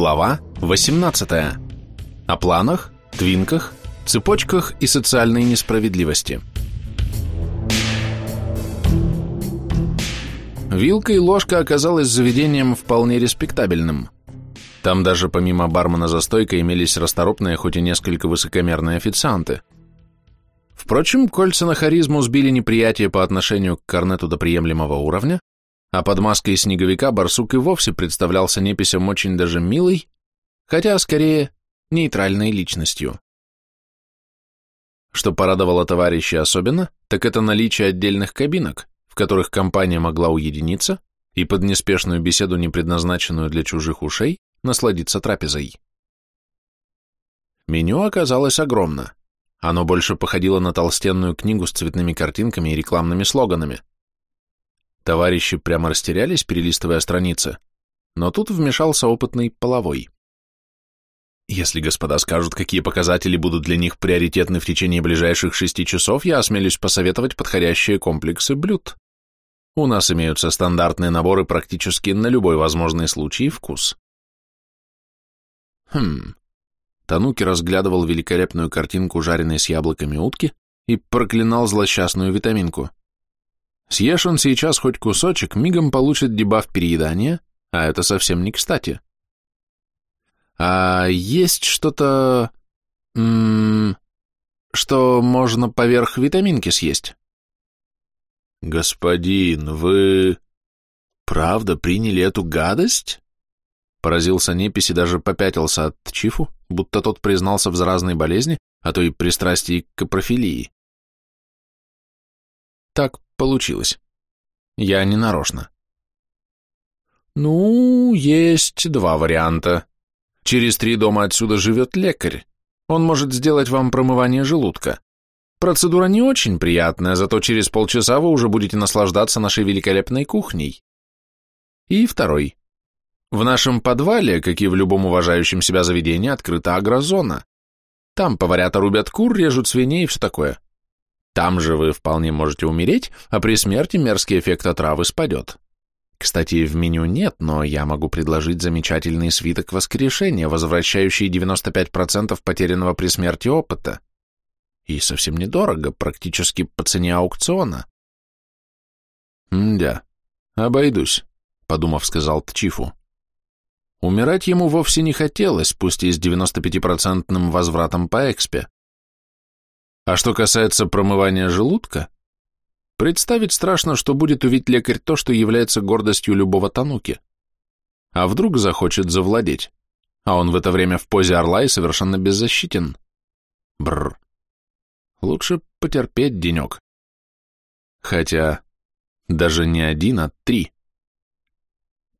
Глава 18. О планах, твинках, цепочках и социальной несправедливости. Вилка и ложка оказалось заведением вполне респектабельным. Там даже помимо бармена за стойкой имелись расторопные, хоть и несколько высокомерные официанты. Впрочем, кольца на харизму сбили неприятие по отношению к корнету до приемлемого уровня, а под маской снеговика барсук и вовсе представлялся неписям очень даже милой, хотя скорее нейтральной личностью. Что порадовало товарища особенно, так это наличие отдельных кабинок, в которых компания могла уединиться и под неспешную беседу, не предназначенную для чужих ушей, насладиться трапезой. Меню оказалось огромно. Оно больше походило на толстенную книгу с цветными картинками и рекламными слоганами. Товарищи прямо растерялись, перелистывая страницы, но тут вмешался опытный половой. Если господа скажут, какие показатели будут для них приоритетны в течение ближайших шести часов, я осмелюсь посоветовать подходящие комплексы блюд. У нас имеются стандартные наборы практически на любой возможный случай и вкус. Хм. Тануки разглядывал великолепную картинку жареной с яблоками утки и проклинал злосчастную витаминку. Съешь он сейчас хоть кусочек, мигом получит дебаф переедания, а это совсем не кстати. А есть что-то... что можно поверх витаминки съесть? Господин, вы... правда приняли эту гадость? Поразился Непись и даже попятился от Чифу, будто тот признался в заразной болезни, а то и пристрастии к капрофилии. Так получилось. Я не нарочно. Ну, есть два варианта. Через три дома отсюда живет лекарь. Он может сделать вам промывание желудка. Процедура не очень приятная, зато через полчаса вы уже будете наслаждаться нашей великолепной кухней. И второй. В нашем подвале, как и в любом уважающем себя заведении, открыта агрозона. Там поварята рубят кур, режут свиней и все такое. Там же вы вполне можете умереть, а при смерти мерзкий эффект отравы спадет. Кстати, в меню нет, но я могу предложить замечательный свиток воскрешения, возвращающий 95% потерянного при смерти опыта. И совсем недорого, практически по цене аукциона. «Да, обойдусь», — подумав, сказал Тчифу. Умирать ему вовсе не хотелось, пусть и с 95% возвратом по экспе. А что касается промывания желудка, представить страшно, что будет увидеть лекарь то, что является гордостью любого тануки. А вдруг захочет завладеть, а он в это время в позе орла и совершенно беззащитен. Бррр. Лучше потерпеть денек. Хотя даже не один, а три.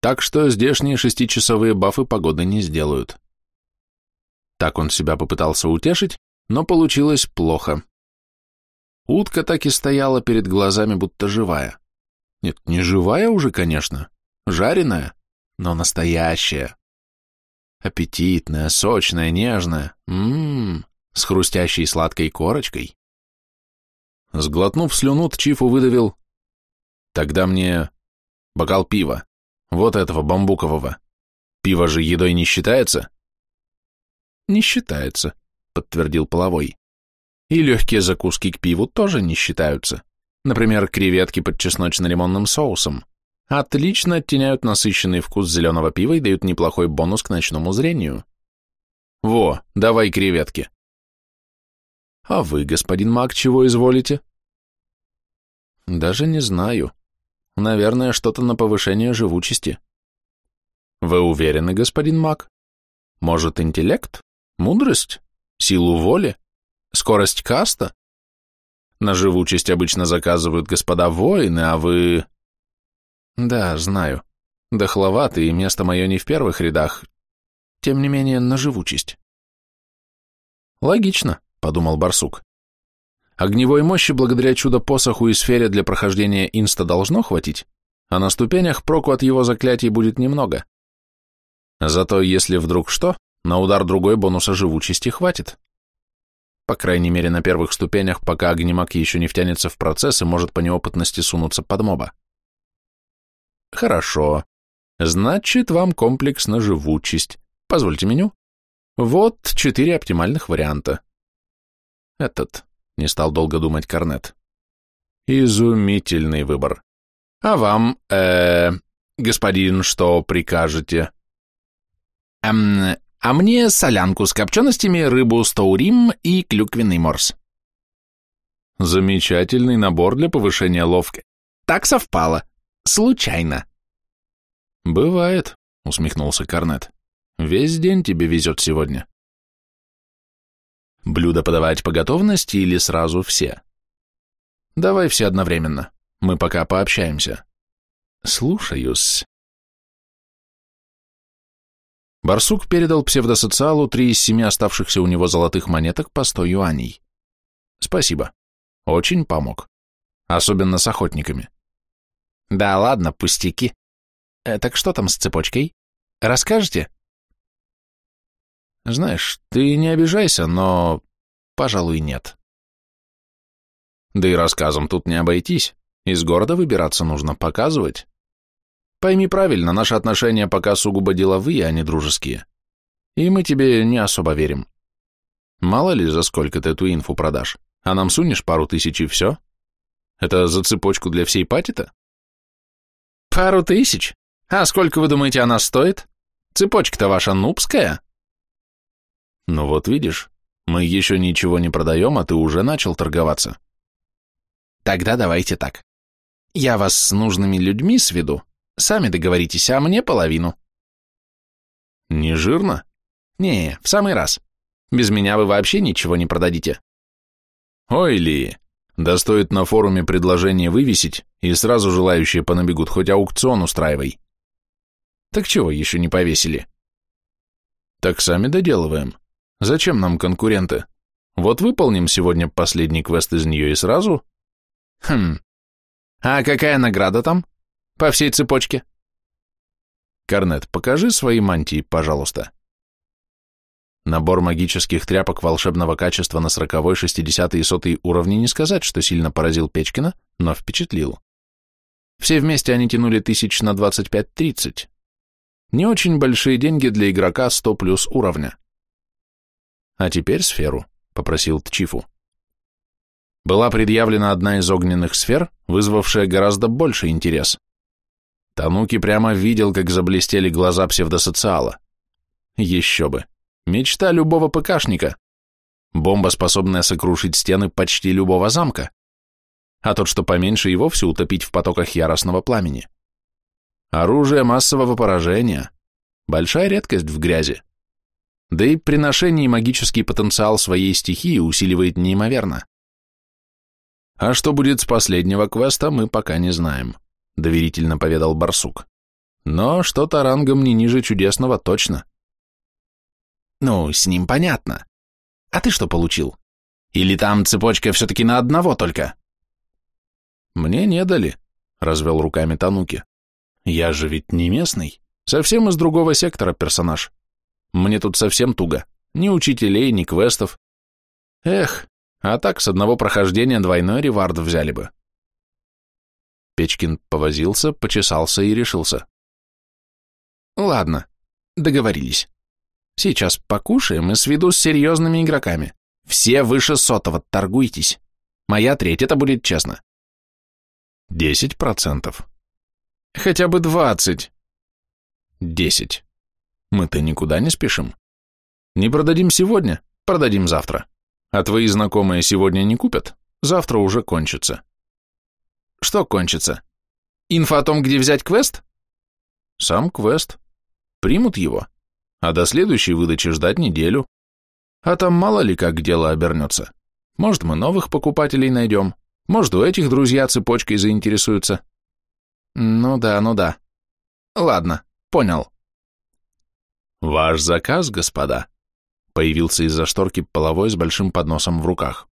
Так что здешние шестичасовые бафы погоды не сделают. Так он себя попытался утешить, но получилось плохо. Утка так и стояла перед глазами, будто живая. Нет, не живая уже, конечно, жареная, но настоящая. Аппетитная, сочная, нежная, ммм, с хрустящей сладкой корочкой. Сглотнув слюну, Чифу выдавил. Тогда мне бокал пива, вот этого бамбукового. Пиво же едой не считается? Не считается, подтвердил половой. И легкие закуски к пиву тоже не считаются. Например, креветки под чесночно-лимонным соусом. Отлично оттеняют насыщенный вкус зеленого пива и дают неплохой бонус к ночному зрению. Во, давай креветки. А вы, господин маг, чего изволите? Даже не знаю. Наверное, что-то на повышение живучести. Вы уверены, господин маг? Может, интеллект? Мудрость? Силу воли? Скорость каста? На живучесть обычно заказывают господа воины, а вы... Да, знаю. Дохловатый, и место мое не в первых рядах. Тем не менее, на живучесть. Логично, подумал барсук. Огневой мощи благодаря чудо-посоху и сфере для прохождения инста должно хватить, а на ступенях проку от его заклятий будет немного. Зато если вдруг что, на удар другой бонуса живучести хватит. По крайней мере, на первых ступенях, пока огнемак еще не втянется в процесс и может по неопытности сунуться под моба. Хорошо. Значит, вам комплекс на живучесть. Позвольте меню. Вот четыре оптимальных варианта. Этот, не стал долго думать Корнет. Изумительный выбор. А вам, э, господин, что прикажете? Эм, а мне солянку с копченостями, рыбу стоурим и клюквенный морс. Замечательный набор для повышения ловки. Так совпало. Случайно. Бывает, усмехнулся Корнет. Весь день тебе везет сегодня. Блюдо подавать по готовности или сразу все? Давай все одновременно. Мы пока пообщаемся. Слушаюсь. Барсук передал псевдосоциалу три из семи оставшихся у него золотых монеток по сто юаней. Спасибо. Очень помог. Особенно с охотниками. Да ладно, пустяки. Э, так что там с цепочкой? Расскажете? Знаешь, ты не обижайся, но, пожалуй, нет. Да и рассказом тут не обойтись. Из города выбираться нужно, показывать. Пойми правильно, наши отношения пока сугубо деловые, а не дружеские. И мы тебе не особо верим. Мало ли, за сколько ты эту инфу продашь, а нам сунешь пару тысяч и все? Это за цепочку для всей пати-то? Пару тысяч? А сколько, вы думаете, она стоит? Цепочка-то ваша нубская? Ну вот видишь, мы еще ничего не продаем, а ты уже начал торговаться. Тогда давайте так. Я вас с нужными людьми сведу, сами договоритесь, а мне половину. Не жирно? Не, в самый раз. Без меня вы вообще ничего не продадите. Ой, Ли, да стоит на форуме предложение вывесить, и сразу желающие понабегут, хоть аукцион устраивай. Так чего еще не повесили? Так сами доделываем. Зачем нам конкуренты? Вот выполним сегодня последний квест из нее и сразу... Хм. А какая награда там? По всей цепочке? Корнет, покажи свои мантии, пожалуйста. Набор магических тряпок волшебного качества на 40, 60 и 100 уровни не сказать, что сильно поразил Печкина, но впечатлил. Все вместе они тянули тысяч на 25-30. Не очень большие деньги для игрока 100 плюс уровня. А теперь сферу, попросил Тчифу. Была предъявлена одна из огненных сфер, вызвавшая гораздо больше интерес. Тануки прямо видел, как заблестели глаза псевдосоциала. Еще бы. Мечта любого ПКшника. Бомба, способная сокрушить стены почти любого замка. А тот, что поменьше, и вовсе утопить в потоках яростного пламени. Оружие массового поражения. Большая редкость в грязи. Да и при ношении магический потенциал своей стихии усиливает неимоверно. А что будет с последнего квеста, мы пока не знаем, доверительно поведал Барсук. Но что-то рангом не ниже чудесного точно. Ну, с ним понятно. А ты что получил? Или там цепочка все-таки на одного только? Мне не дали, развел руками Тануки. Я же ведь не местный, совсем из другого сектора персонаж. Мне тут совсем туго. Ни учителей, ни квестов. Эх, а так с одного прохождения двойной ревард взяли бы. Печкин повозился, почесался и решился. Ладно, договорились. Сейчас покушаем и сведу с серьезными игроками. Все выше сотого, торгуйтесь. Моя треть, это будет честно. Десять процентов. Хотя бы двадцать. Десять. Мы-то никуда не спешим. Не продадим сегодня, продадим завтра. А твои знакомые сегодня не купят, завтра уже кончится. Что кончится? Инфа о том, где взять квест? Сам квест. Примут его, а до следующей выдачи ждать неделю. А там мало ли как дело обернется. Может, мы новых покупателей найдем, может, у этих друзья цепочкой заинтересуются. Ну да, ну да. Ладно, понял. «Ваш заказ, господа!» Появился из-за шторки половой с большим подносом в руках.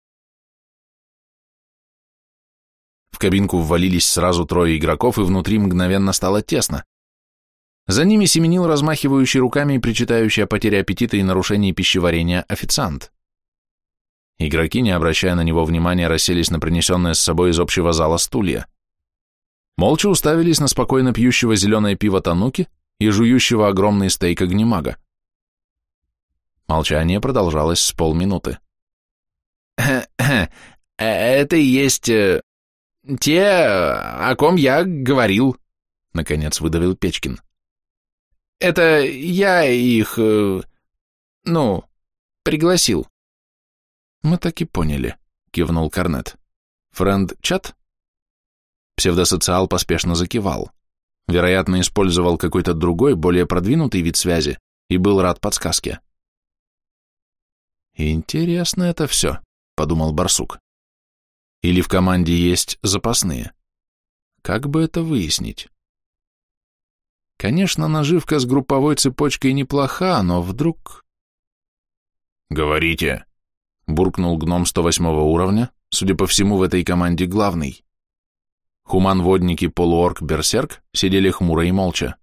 В кабинку ввалились сразу трое игроков, и внутри мгновенно стало тесно. За ними семенил размахивающий руками и причитающий о потере аппетита и нарушении пищеварения официант. Игроки, не обращая на него внимания, расселись на принесенное с собой из общего зала стулья. Молча уставились на спокойно пьющего зеленое пиво Тануки и жующего огромный стейк огнемага. Молчание продолжалось с полминуты. «Это и есть э, те, о ком я говорил», — наконец выдавил Печкин. «Это я их, э, ну, пригласил». «Мы так и поняли», — кивнул Корнет. «Френд-чат?» Псевдосоциал поспешно закивал. Вероятно, использовал какой-то другой, более продвинутый вид связи и был рад подсказке. «Интересно это все», — подумал Барсук. «Или в команде есть запасные? Как бы это выяснить?» Конечно, наживка с групповой цепочкой неплоха, но вдруг... «Говорите», — буркнул гном 108 уровня, судя по всему, в этой команде главный. Хуман-водники полуорк-берсерк сидели хмуро и молча.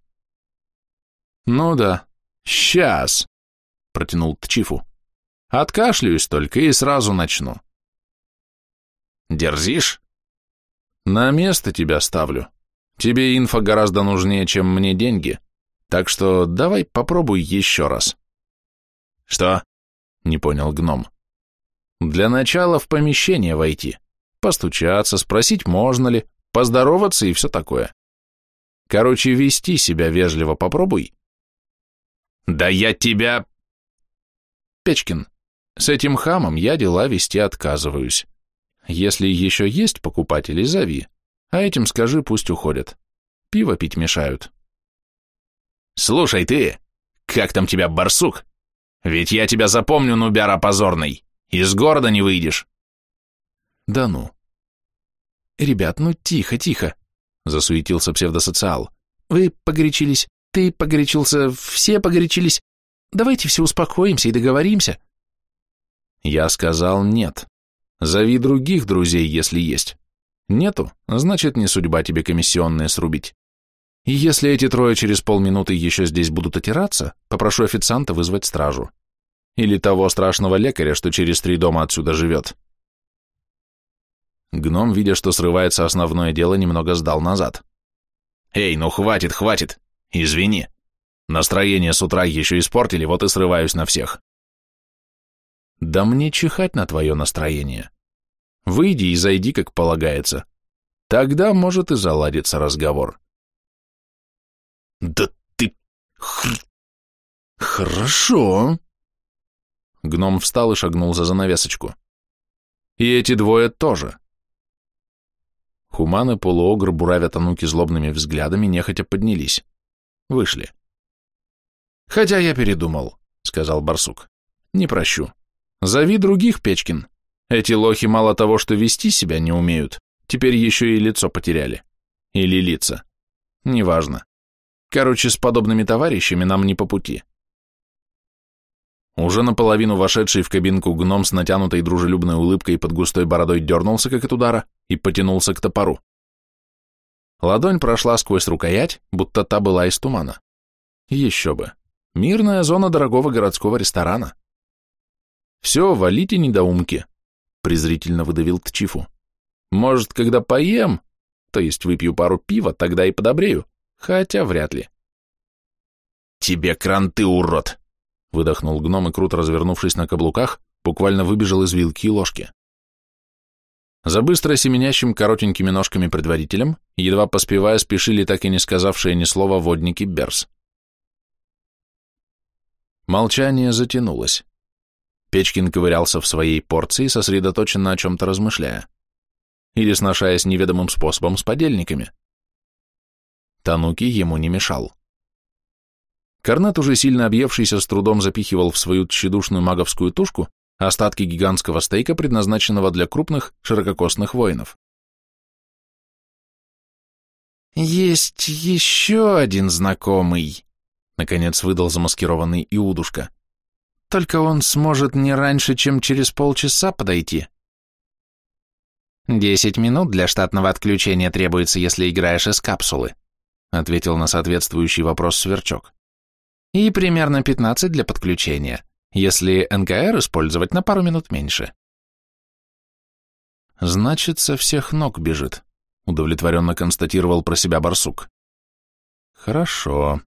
«Ну да, сейчас», — протянул Тчифу. «Откашляюсь только и сразу начну». «Дерзишь?» «На место тебя ставлю. Тебе инфа гораздо нужнее, чем мне деньги, так что давай попробуй еще раз». «Что?» — не понял гном. «Для начала в помещение войти, постучаться, спросить, можно ли, поздороваться и все такое. Короче, вести себя вежливо попробуй. Да я тебя... Печкин, с этим хамом я дела вести отказываюсь. Если еще есть покупатели, зови, а этим скажи, пусть уходят. Пиво пить мешают. Слушай ты, как там тебя, барсук? Ведь я тебя запомню, нубяра позорный. Из города не выйдешь. Да ну, «Ребят, ну тихо, тихо», — засуетился псевдосоциал. «Вы погорячились, ты погорячился, все погорячились. Давайте все успокоимся и договоримся». Я сказал нет. Зови других друзей, если есть. Нету, значит, не судьба тебе комиссионные срубить. И если эти трое через полминуты еще здесь будут отираться, попрошу официанта вызвать стражу. Или того страшного лекаря, что через три дома отсюда живет. Гном, видя, что срывается основное дело, немного сдал назад. «Эй, ну хватит, хватит! Извини! Настроение с утра еще испортили, вот и срываюсь на всех». «Да мне чихать на твое настроение. Выйди и зайди, как полагается. Тогда, может, и заладится разговор». «Да ты... Хр... Хорошо!» Гном встал и шагнул за занавесочку. «И эти двое тоже. Хуман и полуогр, буравя Тануки злобными взглядами, нехотя поднялись. Вышли. «Хотя я передумал», — сказал барсук. «Не прощу. Зови других, Печкин. Эти лохи мало того, что вести себя не умеют, теперь еще и лицо потеряли. Или лица. Неважно. Короче, с подобными товарищами нам не по пути». Уже наполовину вошедший в кабинку гном с натянутой дружелюбной улыбкой под густой бородой дернулся, как от удара, и потянулся к топору. Ладонь прошла сквозь рукоять, будто та была из тумана. Еще бы. Мирная зона дорогого городского ресторана. «Все, валите, недоумки», — презрительно выдавил Тчифу. «Может, когда поем, то есть выпью пару пива, тогда и подобрею, хотя вряд ли». «Тебе кранты, урод!» — выдохнул гном и, круто развернувшись на каблуках, буквально выбежал из вилки и ложки. За быстро семенящим коротенькими ножками предварителем, едва поспевая, спешили так и не сказавшие ни слова водники Берс. Молчание затянулось. Печкин ковырялся в своей порции, сосредоточенно о чем-то размышляя. Или сношаясь неведомым способом с подельниками. Тануки ему не мешал. Корнет, уже сильно объевшийся, с трудом запихивал в свою тщедушную маговскую тушку остатки гигантского стейка, предназначенного для крупных, ширококосных воинов. «Есть еще один знакомый», — наконец выдал замаскированный Иудушка. «Только он сможет не раньше, чем через полчаса подойти». «Десять минут для штатного отключения требуется, если играешь из капсулы», — ответил на соответствующий вопрос Сверчок. «И примерно пятнадцать для подключения если НКР использовать на пару минут меньше. Значит, со всех ног бежит, удовлетворенно констатировал про себя барсук. Хорошо.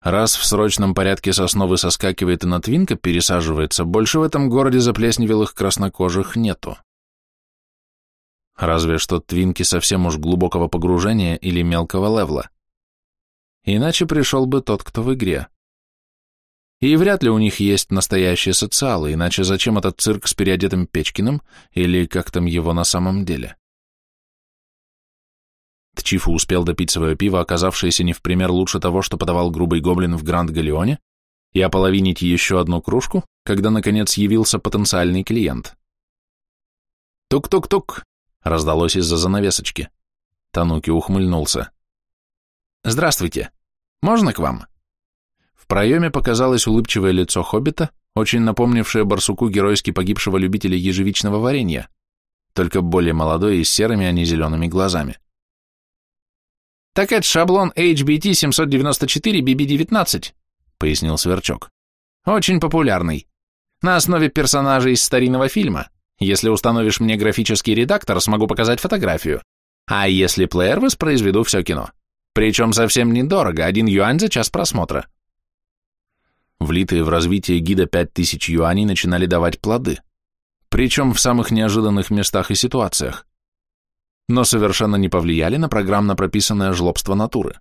Раз в срочном порядке с основы соскакивает и на твинка пересаживается, больше в этом городе заплесневелых краснокожих нету. Разве что твинки совсем уж глубокого погружения или мелкого левла. Иначе пришел бы тот, кто в игре. И вряд ли у них есть настоящие социалы, иначе зачем этот цирк с переодетым Печкиным, или как там его на самом деле? Тчифу успел допить свое пиво, оказавшееся не в пример лучше того, что подавал грубый гоблин в Гранд-Галеоне, и ополовинить еще одну кружку, когда, наконец, явился потенциальный клиент. «Тук-тук-тук!» — раздалось из-за занавесочки. Тануки ухмыльнулся. «Здравствуйте! Можно к вам?» В проеме показалось улыбчивое лицо хоббита, очень напомнившее барсуку геройски погибшего любителя ежевичного варенья, только более молодой и с серыми, а не зелеными глазами. «Так это шаблон HBT 794 BB19», — пояснил Сверчок. «Очень популярный. На основе персонажей из старинного фильма. Если установишь мне графический редактор, смогу показать фотографию. А если плеер, воспроизведу все кино. Причем совсем недорого, один юань за час просмотра». Влитые в развитие гида 5000 юаней начинали давать плоды. Причем в самых неожиданных местах и ситуациях но совершенно не повлияли на программно прописанное жлобство натуры.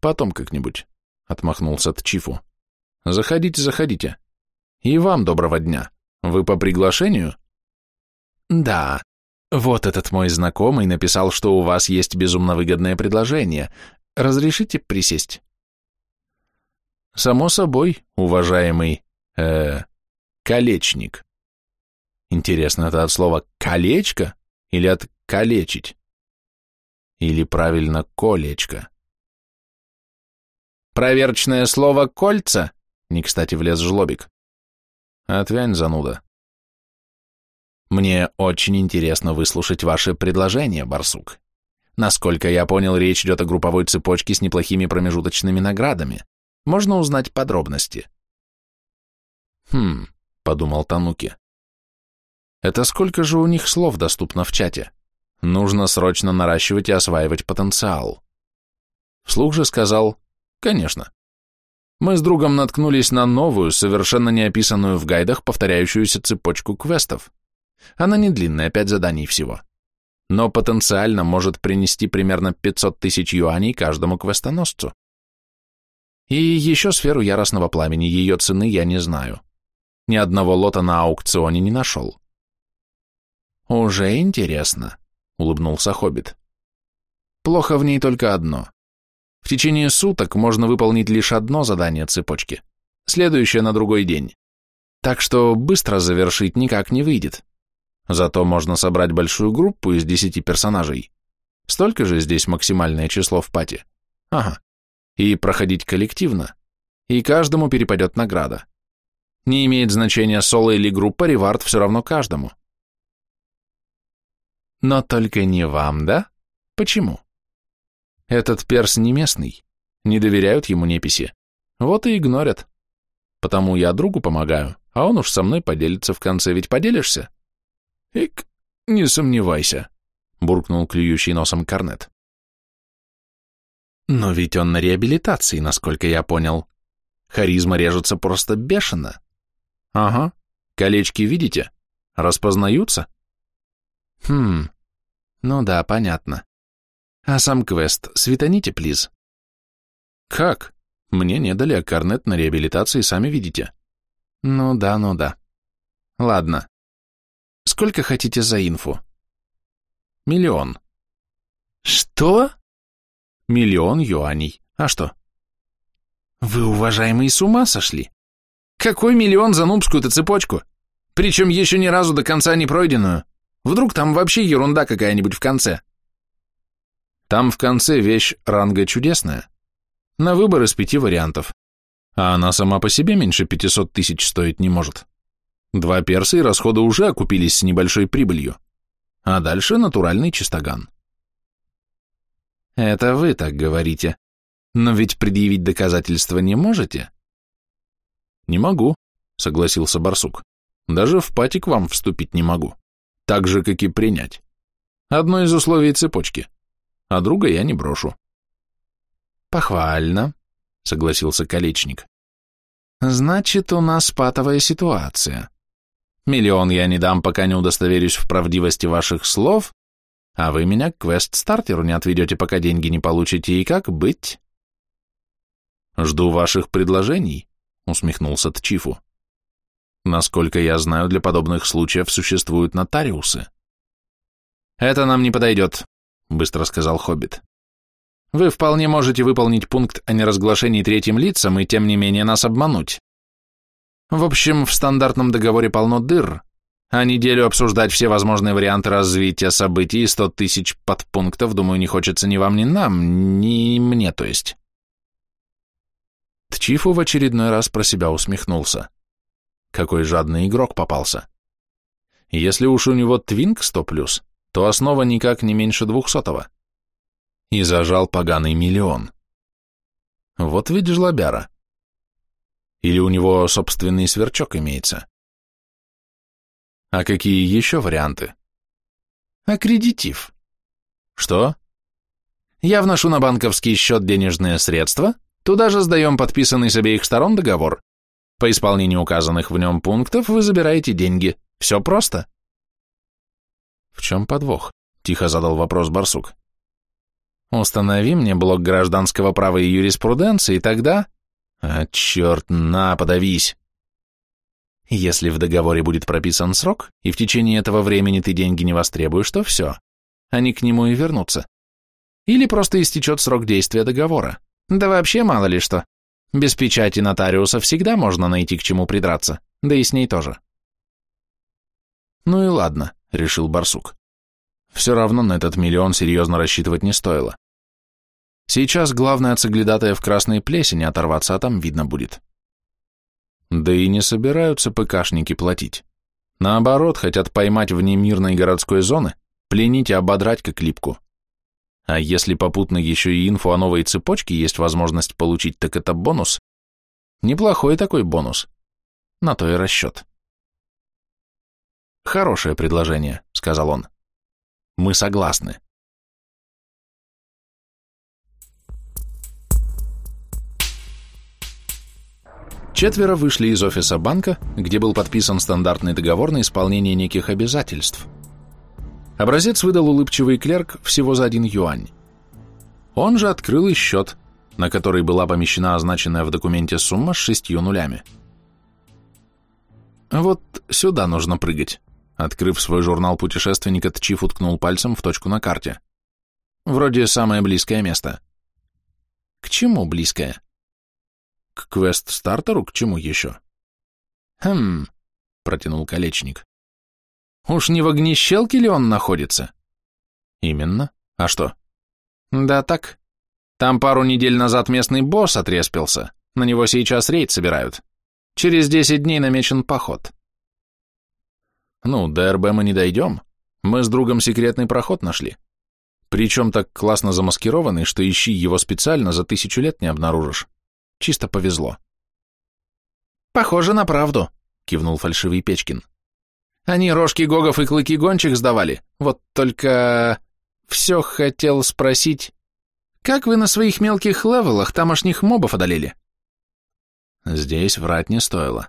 «Потом как-нибудь», — отмахнулся Тчифу. «Заходите, заходите. И вам доброго дня. Вы по приглашению?» «Да. Вот этот мой знакомый написал, что у вас есть безумно выгодное предложение. Разрешите присесть?» «Само собой, уважаемый, э, колечник». Интересно, это от слова «колечко»? Или от калечить? Или правильно колечко? Проверочное слово «кольца»? Не кстати влез жлобик. Отвянь, зануда. Мне очень интересно выслушать ваше предложение, барсук. Насколько я понял, речь идет о групповой цепочке с неплохими промежуточными наградами. Можно узнать подробности. Хм, подумал Тануки. Это сколько же у них слов доступно в чате? Нужно срочно наращивать и осваивать потенциал. Вслух же сказал, конечно. Мы с другом наткнулись на новую, совершенно не описанную в гайдах, повторяющуюся цепочку квестов. Она не длинная, пять заданий всего. Но потенциально может принести примерно 500 тысяч юаней каждому квестоносцу. И еще сферу яростного пламени, ее цены я не знаю. Ни одного лота на аукционе не нашел. «Уже интересно», — улыбнулся Хоббит. «Плохо в ней только одно. В течение суток можно выполнить лишь одно задание цепочки, следующее на другой день. Так что быстро завершить никак не выйдет. Зато можно собрать большую группу из десяти персонажей. Столько же здесь максимальное число в пати. Ага. И проходить коллективно. И каждому перепадет награда. Не имеет значения, соло или группа, ревард все равно каждому. Но только не вам, да? Почему? Этот перс не местный, не доверяют ему неписи. Вот и игнорят. Потому я другу помогаю, а он уж со мной поделится в конце, ведь поделишься? Ик, не сомневайся, буркнул клюющий носом Корнет. Но ведь он на реабилитации, насколько я понял. Харизма режется просто бешено. Ага, колечки видите? Распознаются? Хм, ну да, понятно. А сам квест светаните, плиз. Как? Мне не дали, а корнет на реабилитации, сами видите. Ну да, ну да. Ладно. Сколько хотите за инфу? Миллион. Что? Миллион юаней. А что? Вы, уважаемые, с ума сошли? Какой миллион за нубскую-то цепочку? Причем еще ни разу до конца не пройденную. Вдруг там вообще ерунда какая-нибудь в конце? Там в конце вещь ранга чудесная. На выбор из пяти вариантов. А она сама по себе меньше 500 тысяч стоить не может. Два перса и расходы уже окупились с небольшой прибылью. А дальше натуральный чистоган. Это вы так говорите. Но ведь предъявить доказательства не можете? Не могу, согласился барсук. Даже в пати к вам вступить не могу так же, как и принять. Одно из условий цепочки, а друга я не брошу. Похвально. согласился Колечник. Значит, у нас патовая ситуация. Миллион я не дам, пока не удостоверюсь в правдивости ваших слов, а вы меня к квест-стартеру не отведете, пока деньги не получите, и как быть? Жду ваших предложений, усмехнулся Тчифу. Насколько я знаю, для подобных случаев существуют нотариусы. Это нам не подойдет, быстро сказал Хоббит. Вы вполне можете выполнить пункт о неразглашении третьим лицам и тем не менее нас обмануть. В общем, в стандартном договоре полно дыр, а неделю обсуждать все возможные варианты развития событий и сто тысяч подпунктов, думаю, не хочется ни вам, ни нам, ни мне, то есть. Тчифу в очередной раз про себя усмехнулся. Какой жадный игрок попался. Если уж у него твинк 100+, то основа никак не меньше двухсотого и зажал поганый миллион. Вот ведь жлобяра. Или у него собственный сверчок имеется. А какие еще варианты? Аккредитив. Что? Я вношу на банковский счет денежные средства, туда же сдаем подписанный с обеих сторон договор. По исполнению указанных в нем пунктов вы забираете деньги. Все просто. В чем подвох? Тихо задал вопрос Барсук. Установи мне блок гражданского права и юриспруденции, тогда... А, черт, на, подавись. Если в договоре будет прописан срок, и в течение этого времени ты деньги не востребуешь, то все. Они к нему и вернутся. Или просто истечет срок действия договора. Да вообще мало ли что. Без печати нотариуса всегда можно найти к чему придраться, да и с ней тоже. Ну и ладно, решил Барсук. Все равно на этот миллион серьезно рассчитывать не стоило. Сейчас главное от соглядатая в красной плесени оторваться, а там видно будет. Да и не собираются ПКшники платить. Наоборот, хотят поймать вне мирной городской зоны, пленить и ободрать как липку. А если попутно еще и инфу о новой цепочке есть возможность получить, так это бонус. Неплохой такой бонус. На то и расчет. «Хорошее предложение», — сказал он. Мы согласны. Четверо вышли из офиса банка, где был подписан стандартный договор на исполнение неких обязательств. Образец выдал улыбчивый клерк всего за один юань. Он же открыл и счет, на который была помещена означенная в документе сумма с шестью нулями. Вот сюда нужно прыгать. Открыв свой журнал путешественника, Тчиф уткнул пальцем в точку на карте. Вроде самое близкое место. К чему близкое? К квест-стартеру, к чему еще? Хм, протянул колечник. Уж не в огнещелке ли он находится? Именно. А что? Да так. Там пару недель назад местный босс отреспился. На него сейчас рейд собирают. Через десять дней намечен поход. Ну, до РБ мы не дойдем. Мы с другом секретный проход нашли. Причем так классно замаскированный, что ищи его специально, за тысячу лет не обнаружишь. Чисто повезло. Похоже на правду, кивнул фальшивый Печкин. Они рожки Гогов и клыки гончих сдавали. Вот только... Все хотел спросить, как вы на своих мелких левелах тамошних мобов одолели? Здесь врать не стоило.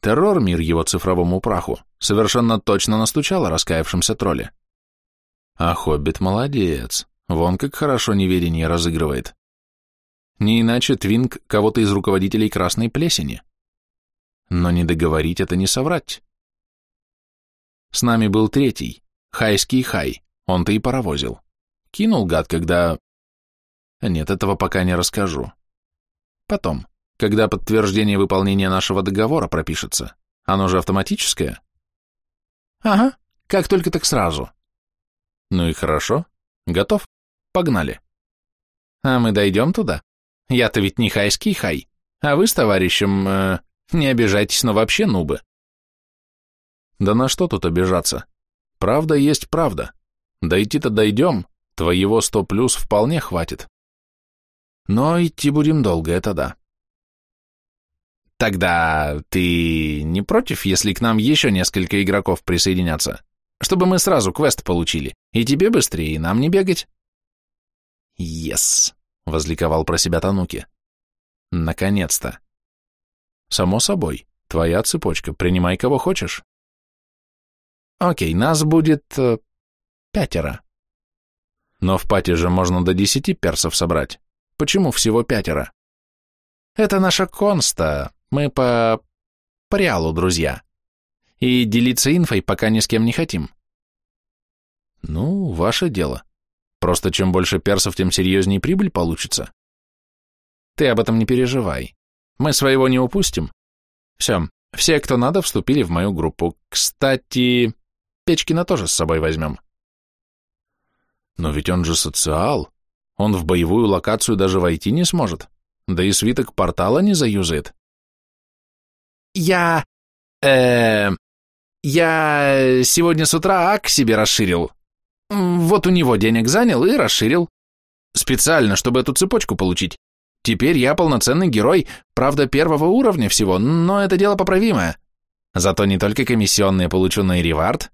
Террор мир его цифровому праху совершенно точно настучал о раскаявшемся тролле. А Хоббит молодец, вон как хорошо неведение разыгрывает. Не иначе Твинг кого-то из руководителей Красной Плесени. Но не договорить это не соврать. С нами был третий, Хайский Хай, он-то и паровозил. Кинул гад, когда... Нет, этого пока не расскажу. Потом когда подтверждение выполнения нашего договора пропишется. Оно же автоматическое? Ага, как только так сразу. Ну и хорошо. Готов? Погнали. А мы дойдем туда? Я-то ведь не хайский хай, а вы с товарищем, э, не обижайтесь, но вообще нубы. Да на что тут обижаться? Правда есть правда. Дойти-то дойдем, твоего сто плюс вполне хватит. Но идти будем долго, это да. Тогда ты не против, если к нам еще несколько игроков присоединятся? Чтобы мы сразу квест получили, и тебе быстрее, и нам не бегать? Yes, возликовал про себя Тануки. Наконец-то. Само собой, твоя цепочка, принимай кого хочешь. Окей, нас будет э, пятеро. Но в пати же можно до десяти персов собрать. Почему всего пятеро? Это наша конста, мы по... реалу, друзья. И делиться инфой пока ни с кем не хотим. Ну, ваше дело. Просто чем больше персов, тем серьезнее прибыль получится. Ты об этом не переживай. Мы своего не упустим. Все, все, кто надо, вступили в мою группу. Кстати, Печкина тоже с собой возьмем. Но ведь он же социал. Он в боевую локацию даже войти не сможет. Да и свиток портала не заюзает. Я... э Я сегодня с утра ак себе расширил. Вот у него денег занял и расширил. Специально, чтобы эту цепочку получить. Теперь я полноценный герой, правда, первого уровня всего, но это дело поправимое. Зато не только комиссионные получу, но и ревард.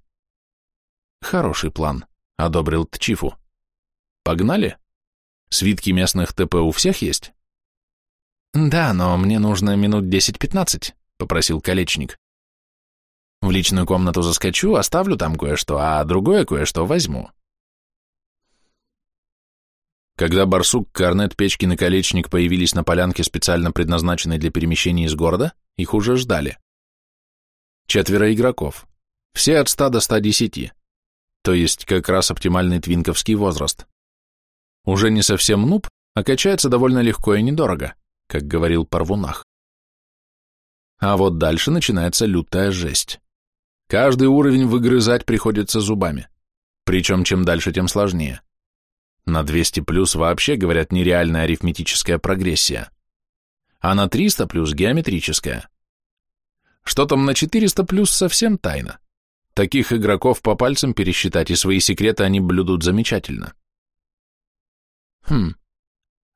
Хороший план, одобрил Тчифу. Погнали? Свитки местных ТП у всех есть? Да, но мне нужно минут 10-15, попросил колечник. В личную комнату заскочу, оставлю там кое-что, а другое кое-что возьму. Когда барсук, корнет, печки и колечник появились на полянке, специально предназначенной для перемещения из города, их уже ждали. Четверо игроков, все от 100 до 110, то есть как раз оптимальный твинковский возраст. Уже не совсем нуб, а качается довольно легко и недорого, как говорил Парвунах. А вот дальше начинается лютая жесть. Каждый уровень выгрызать приходится зубами, причем чем дальше, тем сложнее. На 200 плюс вообще, говорят, нереальная арифметическая прогрессия. А на 300 плюс геометрическая. Что там на 400 плюс совсем тайна. Таких игроков по пальцам пересчитать, и свои секреты они блюдут замечательно. Хм,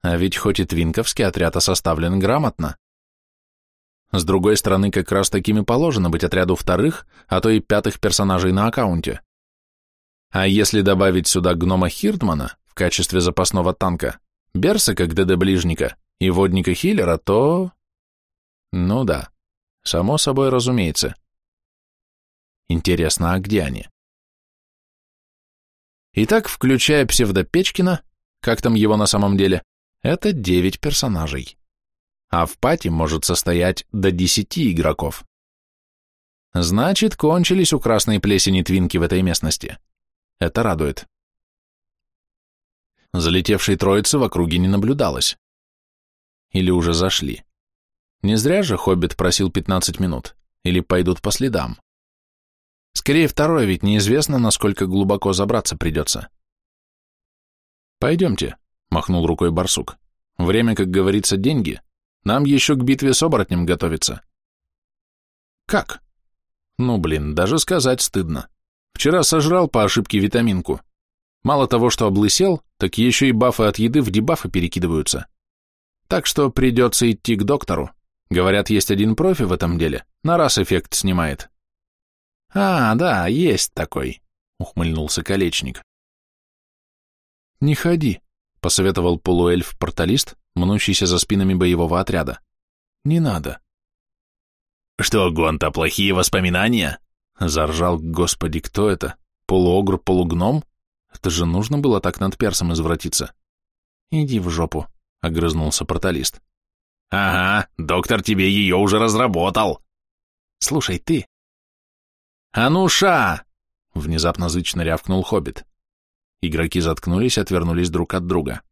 а ведь хоть и твинковский отряд, а составлен грамотно. С другой стороны, как раз такими положено быть отряду вторых, а то и пятых персонажей на аккаунте. А если добавить сюда гнома Хирдмана, в качестве запасного танка, Берса как ДД-ближника и водника-хиллера, то... Ну да, само собой разумеется. Интересно, а где они? Итак, включая псевдопечкина, как там его на самом деле, это девять персонажей. А в пати может состоять до десяти игроков. Значит, кончились у красной плесени твинки в этой местности. Это радует. Залетевшей троицы в округе не наблюдалось. Или уже зашли. Не зря же Хоббит просил 15 минут. Или пойдут по следам. Скорее второе, ведь неизвестно, насколько глубоко забраться придется. «Пойдемте», — махнул рукой барсук. «Время, как говорится, деньги. Нам еще к битве с оборотнем готовиться». «Как?» «Ну, блин, даже сказать стыдно. Вчера сожрал по ошибке витаминку. Мало того, что облысел, так еще и бафы от еды в дебафы перекидываются. Так что придется идти к доктору. Говорят, есть один профи в этом деле, на раз эффект снимает. А, да, есть такой, ухмыльнулся колечник. Не ходи, посоветовал полуэльф-порталист, мнущийся за спинами боевого отряда. Не надо. Что, Гонта, плохие воспоминания? Заржал, господи, кто это? Полуогр, полугном? Это же нужно было так над персом извратиться. Иди в жопу, огрызнулся порталист. Ага, доктор тебе ее уже разработал. Слушай, ты. Ануша! Внезапно зычно рявкнул хоббит. Игроки заткнулись, отвернулись друг от друга.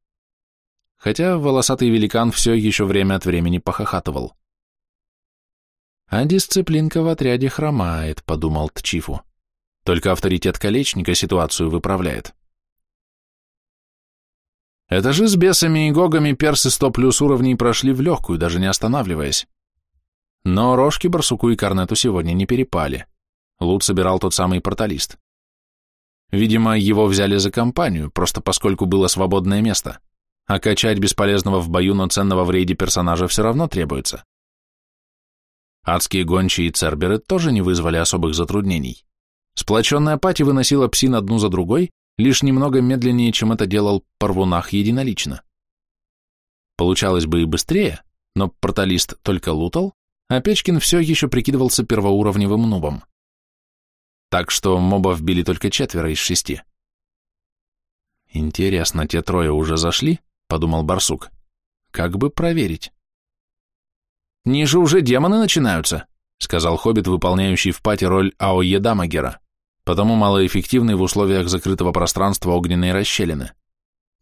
Хотя волосатый великан все еще время от времени похохатывал. А дисциплинка в отряде хромает, подумал Тчифу. Только авторитет колечника ситуацию выправляет. Это же с бесами и гогами персы 100 плюс уровней прошли в легкую, даже не останавливаясь. Но рожки барсуку и корнету сегодня не перепали. Лут собирал тот самый порталист. Видимо, его взяли за компанию, просто поскольку было свободное место, а качать бесполезного в бою, но ценного в рейде персонажа все равно требуется. Адские гончие и церберы тоже не вызвали особых затруднений. Сплоченная пати выносила псин одну за другой, лишь немного медленнее, чем это делал Парвунах единолично. Получалось бы и быстрее, но порталист только лутал, а Печкин все еще прикидывался первоуровневым нубом. Так что мобов били только четверо из шести. «Интересно, те трое уже зашли?» — подумал барсук. «Как бы проверить?» «Ниже уже демоны начинаются», — сказал хоббит, выполняющий в пати роль АОЕ Дамагера, потому малоэффективный в условиях закрытого пространства огненной расщелины.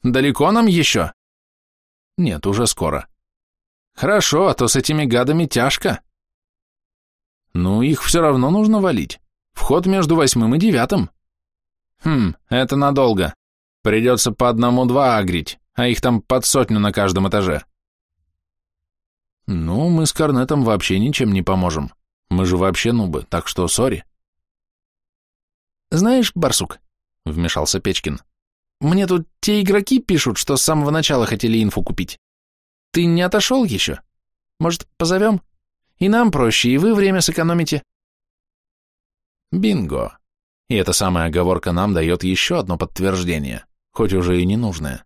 «Далеко нам еще?» «Нет, уже скоро». «Хорошо, а то с этими гадами тяжко». «Ну, их все равно нужно валить. Вход между восьмым и девятым». «Хм, это надолго. Придется по одному-два агрить, а их там под сотню на каждом этаже». «Ну, мы с Корнетом вообще ничем не поможем. Мы же вообще нубы, так что сори». «Знаешь, барсук», — вмешался Печкин, — «мне тут те игроки пишут, что с самого начала хотели инфу купить. Ты не отошел еще? Может, позовем? И нам проще, и вы время сэкономите». Бинго. И эта самая оговорка нам дает еще одно подтверждение, хоть уже и ненужное.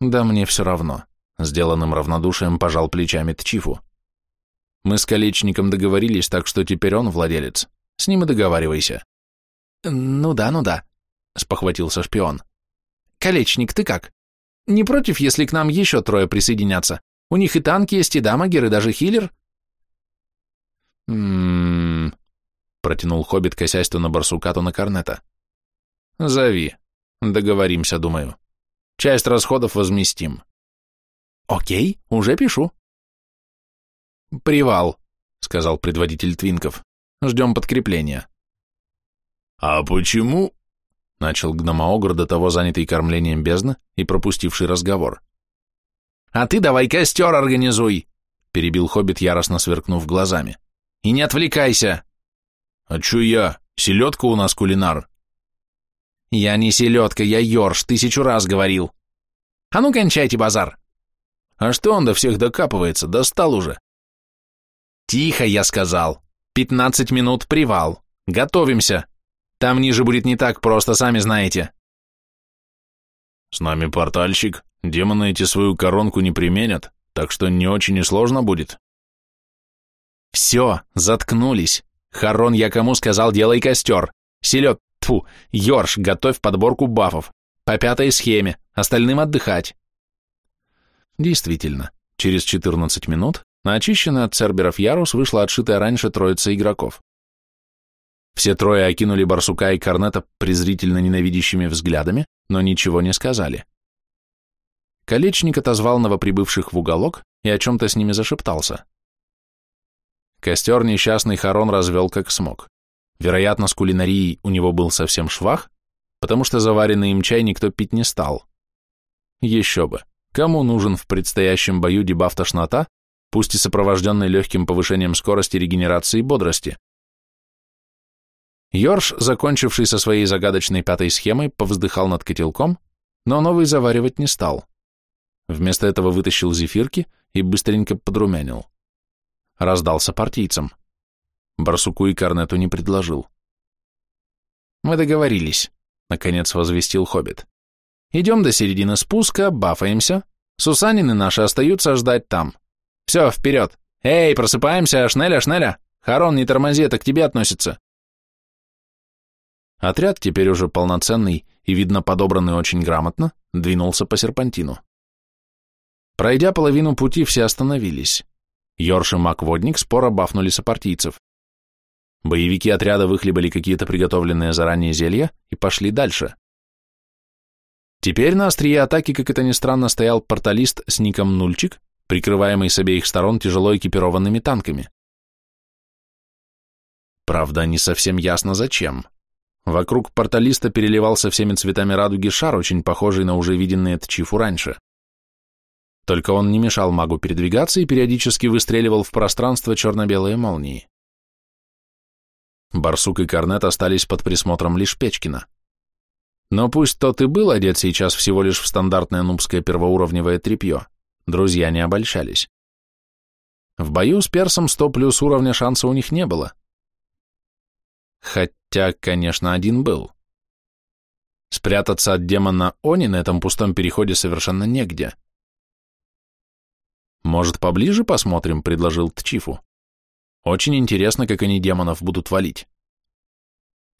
Да мне все равно. Сделанным равнодушием пожал плечами Тчифу. Мы с Колечником договорились, так что теперь он владелец. С ним и договаривайся. Ну да, ну да, спохватился шпион. Колечник, ты как? Не против, если к нам еще трое присоединятся? У них и танки есть, и дамагер, и даже хиллер. Ммм... Протянул хоббит, косясь то на барсука, то на корнета. Зови. Договоримся, думаю. Часть расходов возместим. Окей, уже пишу. Привал, сказал предводитель Твинков. Ждем подкрепления. А почему начал гномоогр до того занятый кормлением бездны и пропустивший разговор. «А ты давай костер организуй!» — перебил хоббит, яростно сверкнув глазами. «И не отвлекайся!» «А чё я? Селедка у нас кулинар!» «Я не селедка, я ёрш, тысячу раз говорил!» «А ну, кончайте базар!» «А что он до всех докапывается? Достал уже!» «Тихо, я сказал! Пятнадцать минут привал! Готовимся!» Там ниже будет не так просто, сами знаете. С нами портальщик, демоны эти свою коронку не применят, так что не очень и сложно будет. Все, заткнулись. Харон, я кому сказал, делай костер. Селед, тфу, Йорш, готовь подборку бафов. По пятой схеме, остальным отдыхать. Действительно, через 14 минут на очищенный от церберов ярус вышла отшитая раньше троица игроков. Все трое окинули барсука и корнета презрительно ненавидящими взглядами, но ничего не сказали. Колечник отозвал новоприбывших в уголок и о чем-то с ними зашептался. Костер несчастный Харон развел как смог. Вероятно, с кулинарией у него был совсем швах, потому что заваренный им чай никто пить не стал. Еще бы, кому нужен в предстоящем бою дебаф тошнота, пусть и сопровожденный легким повышением скорости регенерации и бодрости? Йорш, закончивший со своей загадочной пятой схемой, повздыхал над котелком, но новый заваривать не стал. Вместо этого вытащил зефирки и быстренько подрумянил. Раздался партийцам. Барсуку и Корнету не предложил. «Мы договорились», — наконец возвестил Хоббит. «Идем до середины спуска, бафаемся. Сусанины наши остаются ждать там. Все, вперед! Эй, просыпаемся, Шнеля, Шнеля! Харон, не тормози, это к тебе относится!» Отряд, теперь уже полноценный и, видно, подобранный очень грамотно, двинулся по серпантину. Пройдя половину пути, все остановились. Йорш и Макводник споро бафнули сопартийцев. Боевики отряда выхлебали какие-то приготовленные заранее зелья и пошли дальше. Теперь на острие атаки, как это ни странно, стоял порталист с ником Нульчик, прикрываемый с обеих сторон тяжело экипированными танками. Правда, не совсем ясно зачем. Вокруг порталиста переливался всеми цветами радуги шар, очень похожий на уже виденный Тчифу раньше. Только он не мешал магу передвигаться и периодически выстреливал в пространство черно-белые молнии. Барсук и Корнет остались под присмотром лишь Печкина. Но пусть тот и был одет сейчас всего лишь в стандартное нубское первоуровневое тряпье, друзья не обольщались. В бою с персом 100 плюс уровня шанса у них не было. Хотя конечно, один был. Спрятаться от демона Они на этом пустом переходе совершенно негде. «Может, поближе посмотрим?» — предложил Тчифу. «Очень интересно, как они демонов будут валить».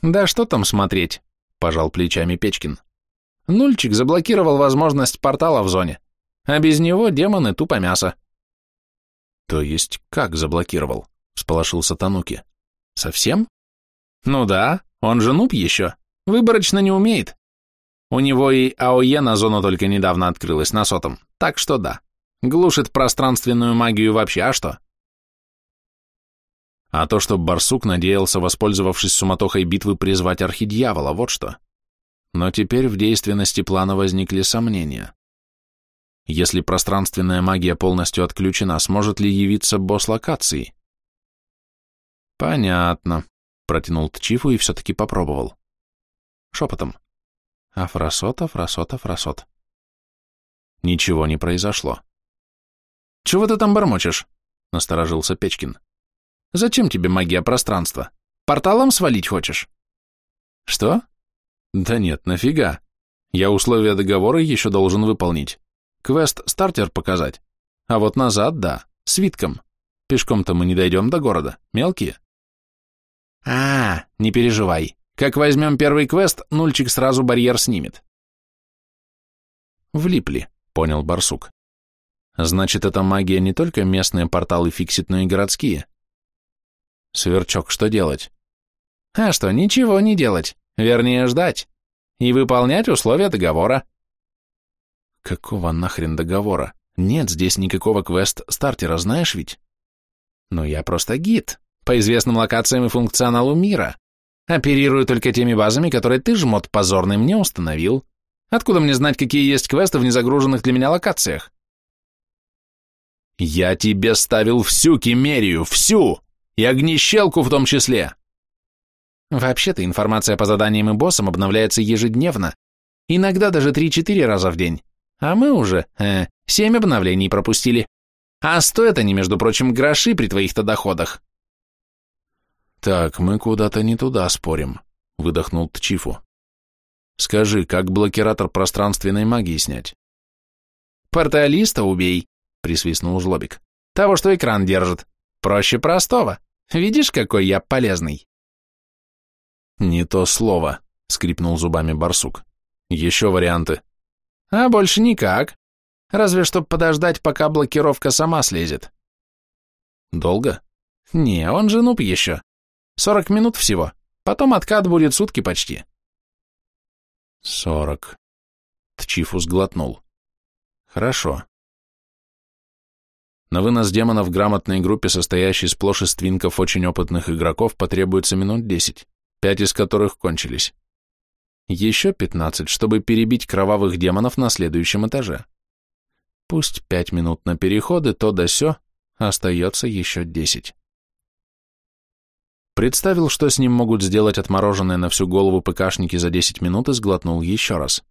«Да что там смотреть?» — пожал плечами Печкин. «Нульчик заблокировал возможность портала в зоне, а без него демоны тупо мясо». «То есть как заблокировал?» — всполошился Тануки. «Совсем?» «Ну да, он же нуб еще, выборочно не умеет. У него и АОЕ на зону только недавно открылась на сотом, так что да, глушит пространственную магию вообще, а что?» А то, что барсук надеялся, воспользовавшись суматохой битвы, призвать архидьявола, вот что. Но теперь в действенности плана возникли сомнения. Если пространственная магия полностью отключена, сможет ли явиться босс локации? Понятно, протянул Тчифу и все-таки попробовал. Шепотом. Афросот, афросот, афросот. Ничего не произошло. «Чего ты там бормочешь?» — насторожился Печкин. Зачем тебе магия пространства? Порталом свалить хочешь? Что? Да нет, нафига? Я условия договора еще должен выполнить. Квест-стартер показать. А вот назад, да, свитком. Пешком-то мы не дойдем до города. Мелкие. А, не переживай. Как возьмем первый квест, нульчик сразу барьер снимет. Влипли, понял барсук. Значит, эта магия не только местные порталы фиксит, но и городские. Сверчок, что делать? А что, ничего не делать. Вернее, ждать. И выполнять условия договора. Какого нахрен договора? Нет здесь никакого квест-стартера, знаешь ведь? Ну, я просто гид. По известным локациям и функционалу мира. Оперирую только теми базами, которые ты, жмот позорный, мне установил. Откуда мне знать, какие есть квесты в незагруженных для меня локациях? Я тебе ставил всю Кемерию, всю! И огнещелку в том числе. Вообще-то информация по заданиям и боссам обновляется ежедневно, иногда даже 3-4 раза в день, а мы уже, э, 7 обновлений пропустили. А стоят они, между прочим, гроши при твоих-то доходах. Так, мы куда-то не туда спорим, выдохнул Тчифу. Скажи, как блокиратор пространственной магии снять? Порталиста убей, присвистнул Жлобик. Того, что экран держит. Проще простого. Видишь, какой я полезный?» «Не то слово», — скрипнул зубами барсук. «Еще варианты». «А больше никак. Разве что подождать, пока блокировка сама слезет». «Долго?» «Не, он же нуб еще. Сорок минут всего. Потом откат будет сутки почти». «Сорок». Тчифус глотнул. «Хорошо. На вынос демона в грамотной группе, состоящей сплошь из твинков очень опытных игроков, потребуется минут 10, пять из которых кончились. Еще 15, чтобы перебить кровавых демонов на следующем этаже. Пусть пять минут на переходы, то да сё, остается еще 10. Представил, что с ним могут сделать отмороженные на всю голову ПКшники за 10 минут и сглотнул еще раз.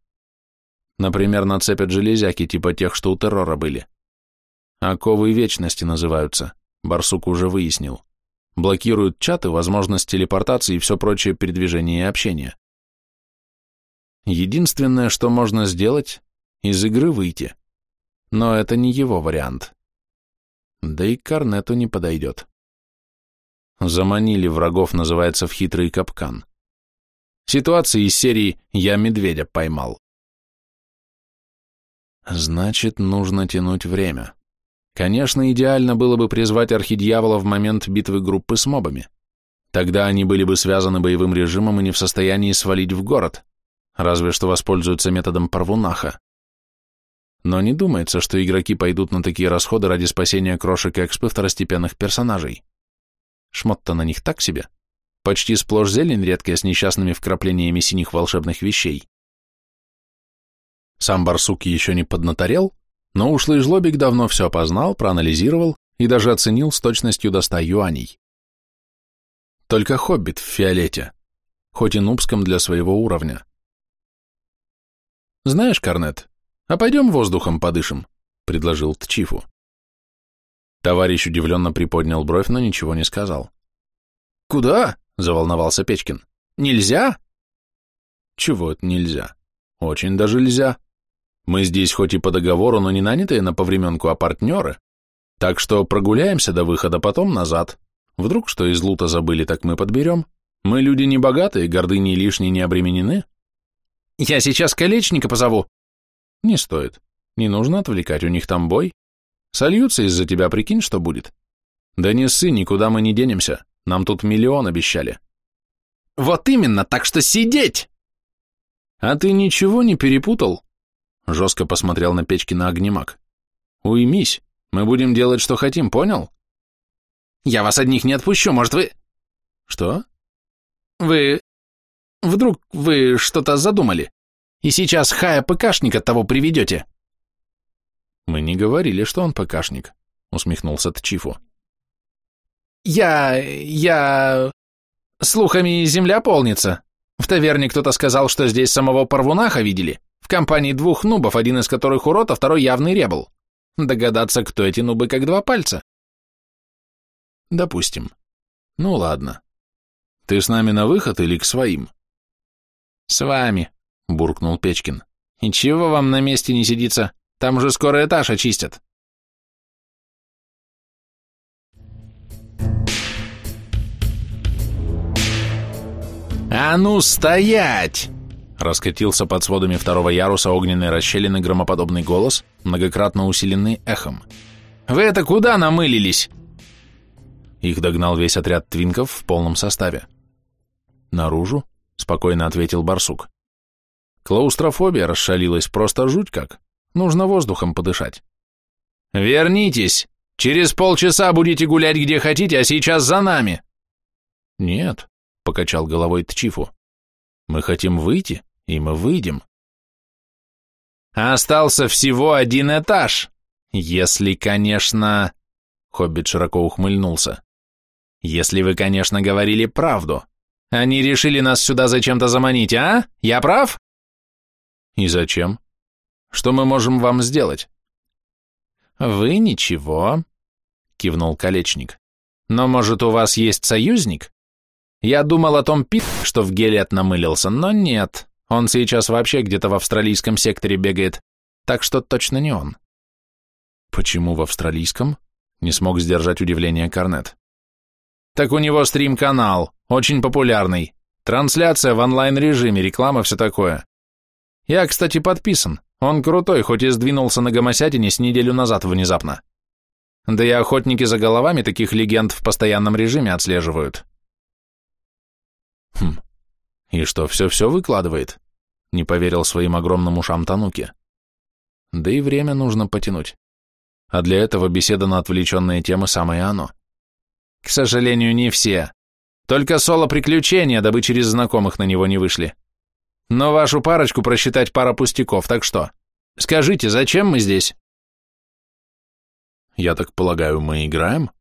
Например, нацепят железяки типа тех, что у террора были. Оковы вечности называются, Барсук уже выяснил. Блокируют чаты, возможность телепортации и все прочее передвижение и общение. Единственное, что можно сделать, из игры выйти. Но это не его вариант. Да и Корнету не подойдет. Заманили врагов, называется, в хитрый капкан. Ситуация из серии «Я медведя поймал». Значит, нужно тянуть время. Конечно, идеально было бы призвать архидьявола в момент битвы группы с мобами. Тогда они были бы связаны боевым режимом и не в состоянии свалить в город, разве что воспользуются методом Парвунаха. Но не думается, что игроки пойдут на такие расходы ради спасения крошек экспы второстепенных персонажей. Шмот-то на них так себе. Почти сплошь зелень редкая с несчастными вкраплениями синих волшебных вещей. Сам барсук еще не поднаторел, но ушлый жлобик давно все опознал, проанализировал и даже оценил с точностью до ста юаней. Только хоббит в фиолете, хоть и нубском для своего уровня. «Знаешь, Корнет, а пойдем воздухом подышим», — предложил Тчифу. Товарищ удивленно приподнял бровь, но ничего не сказал. «Куда?» — заволновался Печкин. «Нельзя?» «Чего это нельзя? Очень даже нельзя. Мы здесь хоть и по договору, но не нанятые на повременку, а партнеры. Так что прогуляемся до выхода, потом назад. Вдруг что из лута забыли, так мы подберем. Мы люди не богатые, гордыни лишние не обременены. Я сейчас колечника позову. Не стоит. Не нужно отвлекать, у них там бой. Сольются из-за тебя, прикинь, что будет. Да не ссы, никуда мы не денемся. Нам тут миллион обещали. Вот именно, так что сидеть! А ты ничего не перепутал? Жестко посмотрел на печки на огнемак. Уймись, мы будем делать, что хотим, понял? Я вас одних не отпущу, может вы... Что? Вы... Вдруг вы что-то задумали? И сейчас хая ПКшника того приведете? Мы не говорили, что он ПКшник, усмехнулся Тчифу. Я... я... Слухами земля полнится. В таверне кто-то сказал, что здесь самого Парвунаха видели. Компании двух нубов, один из которых урод, а второй явный ребл. Догадаться, кто эти нубы, как два пальца. Допустим. Ну ладно. Ты с нами на выход или к своим? С вами, буркнул Печкин. И чего вам на месте не сидится? Там же скоро этаж очистят. «А ну, стоять!» Раскатился под сводами второго яруса огненной расщелины громоподобный голос, многократно усиленный эхом. «Вы это куда намылились?» Их догнал весь отряд твинков в полном составе. «Наружу?» — спокойно ответил барсук. «Клаустрофобия расшалилась, просто жуть как. Нужно воздухом подышать». «Вернитесь! Через полчаса будете гулять где хотите, а сейчас за нами!» «Нет», — покачал головой Тчифу. «Мы хотим выйти, и мы выйдем». «Остался всего один этаж, если, конечно...» Хоббит широко ухмыльнулся. «Если вы, конечно, говорили правду. Они решили нас сюда зачем-то заманить, а? Я прав?» «И зачем? Что мы можем вам сделать?» «Вы ничего», — кивнул Колечник. «Но, может, у вас есть союзник? Я думал о том Пит, что в Гелет намылился, но нет. Он сейчас вообще где-то в австралийском секторе бегает, так что точно не он. Почему в австралийском? Не смог сдержать удивление Корнет. Так у него стрим-канал, очень популярный. Трансляция в онлайн-режиме, реклама, все такое. Я, кстати, подписан. Он крутой, хоть и сдвинулся на гомосятине с неделю назад внезапно. Да и охотники за головами таких легенд в постоянном режиме отслеживают. Хм, и что, все-все выкладывает? Не поверил своим огромным ушам Тануки. Да и время нужно потянуть. А для этого беседа на отвлеченные темы самое оно. К сожалению, не все. Только соло-приключения, дабы через знакомых на него не вышли. Но вашу парочку просчитать пара пустяков, так что? Скажите, зачем мы здесь? Я так полагаю, мы играем?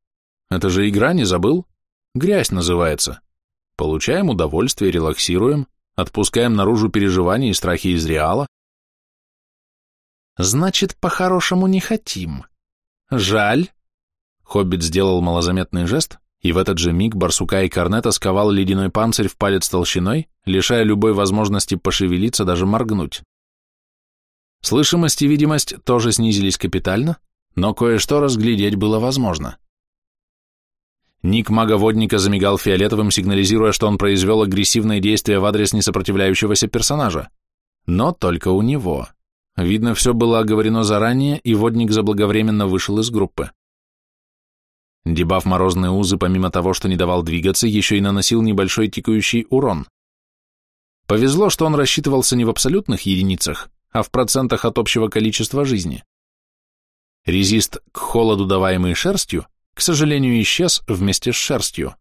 Это же игра, не забыл? Грязь называется. Получаем удовольствие, релаксируем, отпускаем наружу переживания и страхи из реала. Значит, по-хорошему не хотим. Жаль. Хоббит сделал малозаметный жест, и в этот же миг барсука и корнета сковал ледяной панцирь в палец толщиной, лишая любой возможности пошевелиться, даже моргнуть. Слышимость и видимость тоже снизились капитально, но кое-что разглядеть было возможно. Ник маговодника замигал фиолетовым, сигнализируя, что он произвел агрессивное действие в адрес несопротивляющегося персонажа. Но только у него. Видно, все было оговорено заранее, и водник заблаговременно вышел из группы. Дебаф морозные узы, помимо того, что не давал двигаться, еще и наносил небольшой тикающий урон. Повезло, что он рассчитывался не в абсолютных единицах, а в процентах от общего количества жизни. Резист к холоду, даваемый шерстью, к сожалению, исчез вместе с шерстью.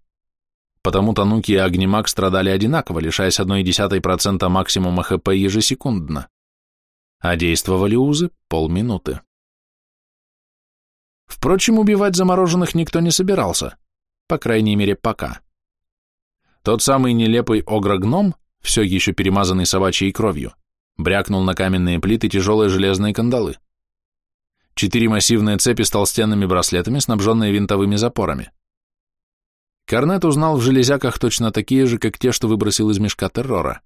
Потому Тануки и Огнемак страдали одинаково, лишаясь 0,1% максимума ХП ежесекундно. А действовали узы полминуты. Впрочем, убивать замороженных никто не собирался, по крайней мере, пока. Тот самый нелепый огрогном, все еще перемазанный собачьей кровью, брякнул на каменные плиты тяжелые железные кандалы четыре массивные цепи с толстенными браслетами, снабженные винтовыми запорами. Корнет узнал в железяках точно такие же, как те, что выбросил из мешка террора.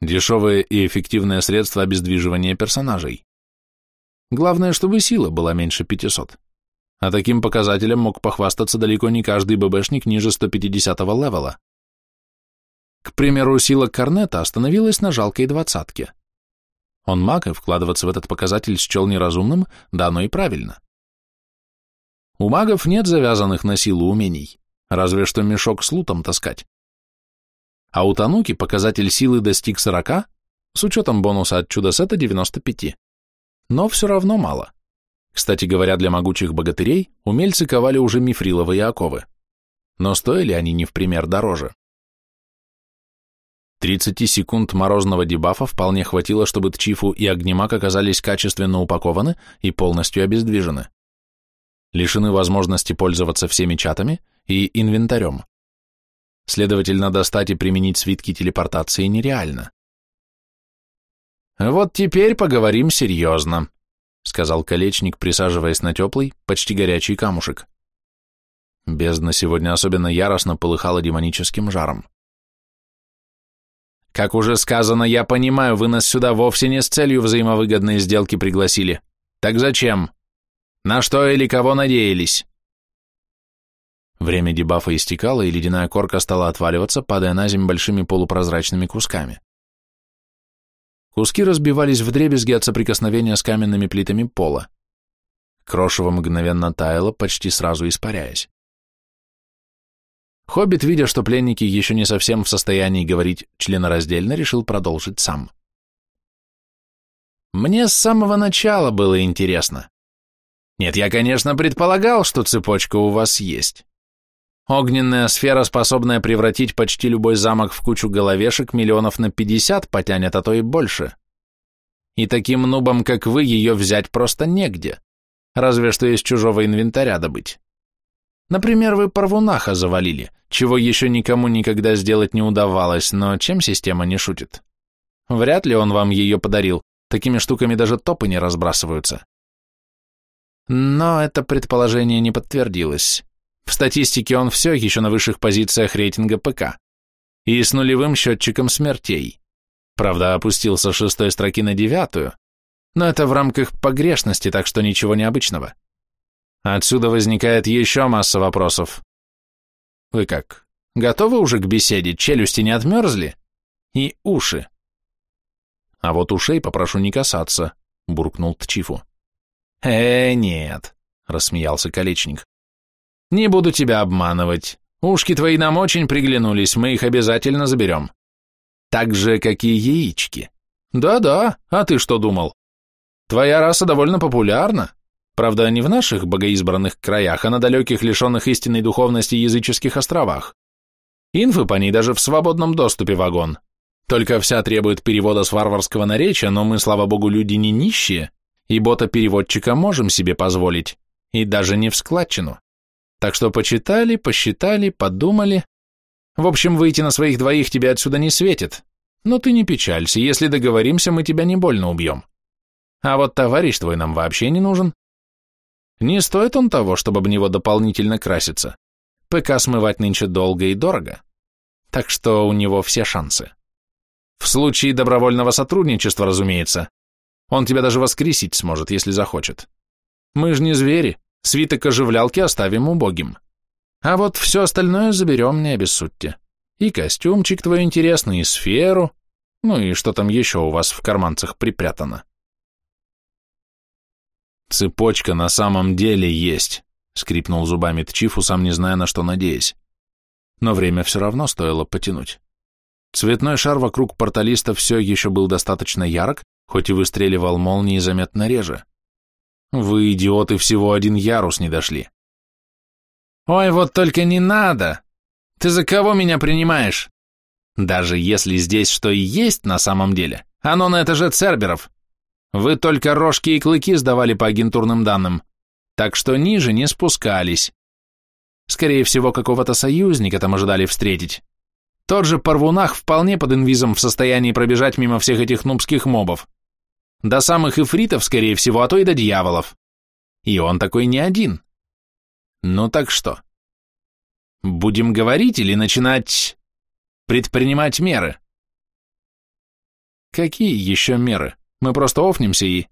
Дешевое и эффективное средство обездвиживания персонажей. Главное, чтобы сила была меньше 500. а таким показателем мог похвастаться далеко не каждый ББшник ниже 150-го левела. К примеру, сила Корнета остановилась на жалкой двадцатке. Он маг, и вкладываться в этот показатель счел неразумным, да оно и правильно. У магов нет завязанных на силу умений, разве что мешок с лутом таскать. А у Тануки показатель силы достиг 40, с учетом бонуса от чудо-сета 95. Но все равно мало. Кстати говоря, для могучих богатырей умельцы ковали уже мифриловые оковы. Но стоили они не в пример дороже. 30 секунд морозного дебафа вполне хватило, чтобы Тчифу и Огнемак оказались качественно упакованы и полностью обездвижены. Лишены возможности пользоваться всеми чатами и инвентарем. Следовательно, достать и применить свитки телепортации нереально. «Вот теперь поговорим серьезно», — сказал колечник, присаживаясь на теплый, почти горячий камушек. Бездна сегодня особенно яростно полыхала демоническим жаром. «Как уже сказано, я понимаю, вы нас сюда вовсе не с целью взаимовыгодной сделки пригласили. Так зачем? На что или кого надеялись?» Время дебафа истекало, и ледяная корка стала отваливаться, падая на землю большими полупрозрачными кусками. Куски разбивались в дребезги от соприкосновения с каменными плитами пола. Крошево мгновенно таяло, почти сразу испаряясь. Хоббит, видя, что пленники еще не совсем в состоянии говорить членораздельно, решил продолжить сам. «Мне с самого начала было интересно. Нет, я, конечно, предполагал, что цепочка у вас есть. Огненная сфера, способная превратить почти любой замок в кучу головешек, миллионов на пятьдесят потянет, а то и больше. И таким нубам, как вы, ее взять просто негде, разве что из чужого инвентаря добыть. Например, вы Парвунаха завалили, чего еще никому никогда сделать не удавалось, но чем система не шутит? Вряд ли он вам ее подарил, такими штуками даже топы не разбрасываются. Но это предположение не подтвердилось. В статистике он все еще на высших позициях рейтинга ПК. И с нулевым счетчиком смертей. Правда, опустился с шестой строки на девятую, но это в рамках погрешности, так что ничего необычного. Отсюда возникает еще масса вопросов. Вы как, готовы уже к беседе? Челюсти не отмерзли? И уши? А вот ушей попрошу не касаться, буркнул Тчифу. Э, нет, рассмеялся Колечник. Не буду тебя обманывать. Ушки твои нам очень приглянулись, мы их обязательно заберем. Так же, как и яички. Да-да, а ты что думал? Твоя раса довольно популярна. Правда, не в наших богоизбранных краях, а на далеких, лишенных истинной духовности языческих островах. Инфы по ней даже в свободном доступе вагон. Только вся требует перевода с варварского наречия, но мы, слава богу, люди не нищие, и бота-переводчика можем себе позволить, и даже не в складчину. Так что почитали, посчитали, подумали. В общем, выйти на своих двоих тебе отсюда не светит. Но ты не печалься, если договоримся, мы тебя не больно убьем. А вот товарищ твой нам вообще не нужен. Не стоит он того, чтобы об него дополнительно краситься. ПК смывать нынче долго и дорого. Так что у него все шансы. В случае добровольного сотрудничества, разумеется. Он тебя даже воскресить сможет, если захочет. Мы же не звери, Свиток оживлялки оставим убогим. А вот все остальное заберем, не обессудьте. И костюмчик твой интересный, и сферу, ну и что там еще у вас в карманцах припрятано. Цепочка на самом деле есть, скрипнул зубами Тчифу, сам не зная, на что надеясь. Но время все равно стоило потянуть. Цветной шар вокруг порталиста все еще был достаточно ярок, хоть и выстреливал молнии заметно реже. Вы, идиоты, всего один ярус не дошли. Ой, вот только не надо. Ты за кого меня принимаешь? Даже если здесь что и есть на самом деле, оно на этаже Церберов. Вы только рожки и клыки сдавали по агентурным данным, так что ниже не спускались. Скорее всего, какого-то союзника там ожидали встретить. Тот же Парвунах вполне под инвизом в состоянии пробежать мимо всех этих нубских мобов. До самых эфритов, скорее всего, а то и до дьяволов. И он такой не один. Ну так что? Будем говорить или начинать предпринимать меры? Какие еще меры? Мы просто офнемся и...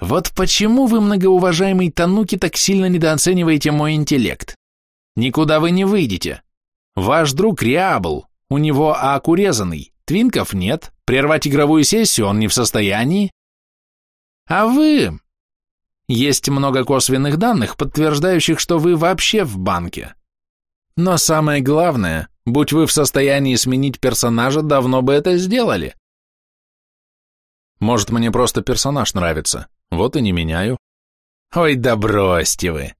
Вот почему вы, многоуважаемый Тануки, так сильно недооцениваете мой интеллект? Никуда вы не выйдете. Ваш друг Риабл, у него АК урезанный, твинков нет, прервать игровую сессию он не в состоянии. А вы... Есть много косвенных данных, подтверждающих, что вы вообще в банке. Но самое главное, будь вы в состоянии сменить персонажа, давно бы это сделали. Может, мне просто персонаж нравится, вот и не меняю. Ой, да бросьте вы.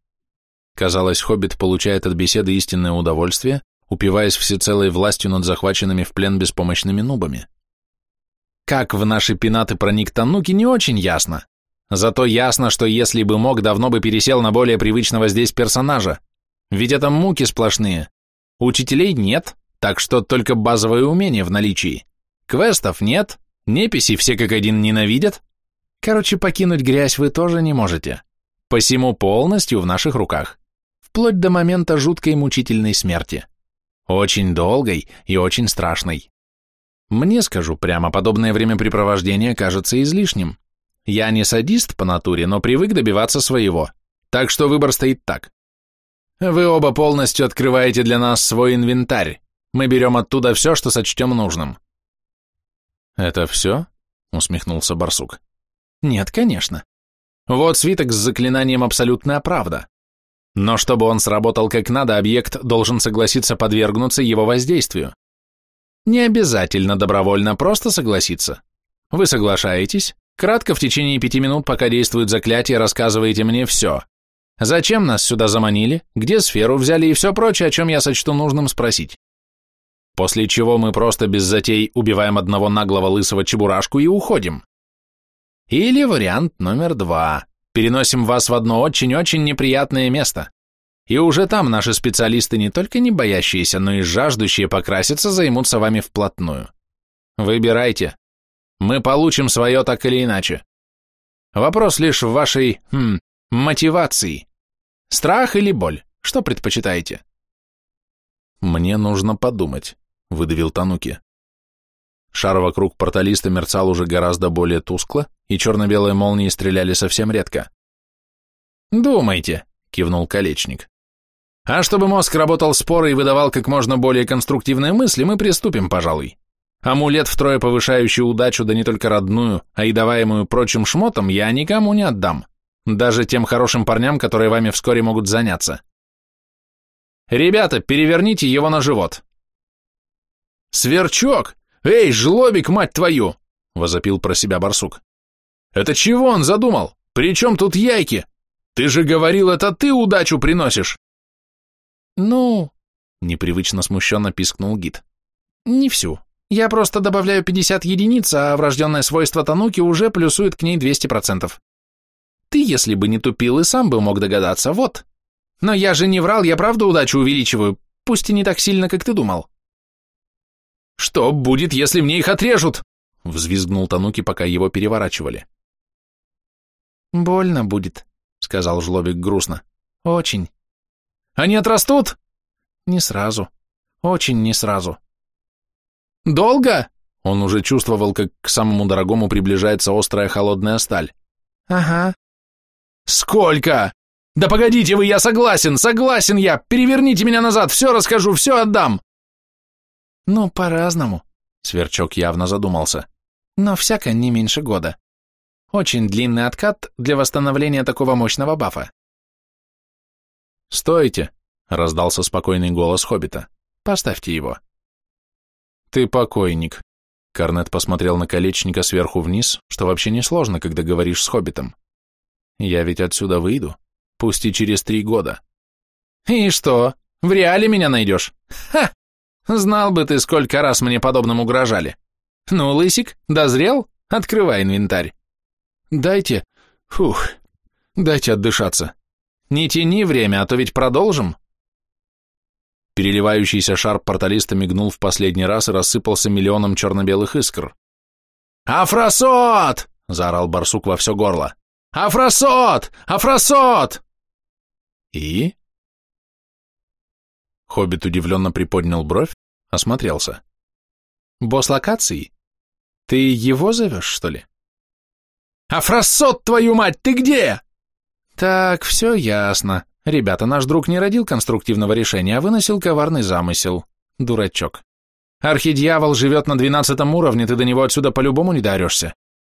Казалось, Хоббит получает от беседы истинное удовольствие, упиваясь всецелой властью над захваченными в плен беспомощными нубами. Как в наши пенаты проник Тануки, не очень ясно. Зато ясно, что если бы мог, давно бы пересел на более привычного здесь персонажа. Ведь это муки сплошные. Учителей нет, так что только базовые умения в наличии. Квестов нет, неписи все как один ненавидят. Короче, покинуть грязь вы тоже не можете. Посему полностью в наших руках. Вплоть до момента жуткой мучительной смерти. Очень долгой и очень страшной. Мне, скажу прямо, подобное времяпрепровождение кажется излишним. Я не садист по натуре, но привык добиваться своего. Так что выбор стоит так. Вы оба полностью открываете для нас свой инвентарь. Мы берем оттуда все, что сочтем нужным. Это все? Усмехнулся барсук. Нет, конечно. Вот свиток с заклинанием «Абсолютная правда». Но чтобы он сработал как надо, объект должен согласиться подвергнуться его воздействию. Не обязательно добровольно, просто согласиться. Вы соглашаетесь, кратко в течение пяти минут, пока действует заклятие, рассказываете мне все. Зачем нас сюда заманили, где сферу взяли и все прочее, о чем я сочту нужным спросить. После чего мы просто без затей убиваем одного наглого лысого чебурашку и уходим. Или вариант номер два переносим вас в одно очень-очень неприятное место. И уже там наши специалисты не только не боящиеся, но и жаждущие покраситься займутся вами вплотную. Выбирайте. Мы получим свое так или иначе. Вопрос лишь в вашей, хм, мотивации. Страх или боль? Что предпочитаете? Мне нужно подумать, выдавил Тануки. Шар вокруг порталиста мерцал уже гораздо более тускло, и черно-белые молнии стреляли совсем редко. «Думайте», — кивнул Колечник. «А чтобы мозг работал споро и выдавал как можно более конструктивные мысли, мы приступим, пожалуй. Амулет, втрое повышающий удачу, да не только родную, а и даваемую прочим шмотом, я никому не отдам, даже тем хорошим парням, которые вами вскоре могут заняться. Ребята, переверните его на живот». «Сверчок! Эй, жлобик, мать твою!» — возопил про себя барсук. Это чего он задумал? При чем тут яйки? Ты же говорил, это ты удачу приносишь. Ну, непривычно смущенно пискнул гид. Не всю. Я просто добавляю 50 единиц, а врожденное свойство Тануки уже плюсует к ней 200%. Ты, если бы не тупил, и сам бы мог догадаться, вот. Но я же не врал, я правда удачу увеличиваю, пусть и не так сильно, как ты думал. Что будет, если мне их отрежут? Взвизгнул Тануки, пока его переворачивали. «Больно будет», — сказал жлобик грустно. «Очень». «Они отрастут?» «Не сразу. Очень не сразу». «Долго?» Он уже чувствовал, как к самому дорогому приближается острая холодная сталь. «Ага». «Сколько?» «Да погодите вы, я согласен, согласен я! Переверните меня назад, все расскажу, все отдам!» «Ну, по-разному», — Сверчок явно задумался. «Но всяко не меньше года». Очень длинный откат для восстановления такого мощного бафа. «Стойте!» — раздался спокойный голос Хоббита. «Поставьте его». «Ты покойник», — Корнет посмотрел на колечника сверху вниз, что вообще не сложно, когда говоришь с Хоббитом. «Я ведь отсюда выйду, пусть и через три года». «И что, в реале меня найдешь? Ха! Знал бы ты, сколько раз мне подобным угрожали. Ну, лысик, дозрел? Открывай инвентарь». Дайте... Фух, дайте отдышаться. Не тяни время, а то ведь продолжим. Переливающийся шар порталиста мигнул в последний раз и рассыпался миллионом черно-белых искр. «Афросот!» — заорал барсук во все горло. «Афросот! Афросот!» «И?» Хоббит удивленно приподнял бровь, осмотрелся. «Босс локации? Ты его зовешь, что ли?» Афросот, твою мать, ты где?» «Так, все ясно. Ребята, наш друг не родил конструктивного решения, а выносил коварный замысел. Дурачок. Архидьявол живет на двенадцатом уровне, ты до него отсюда по-любому не дарешься.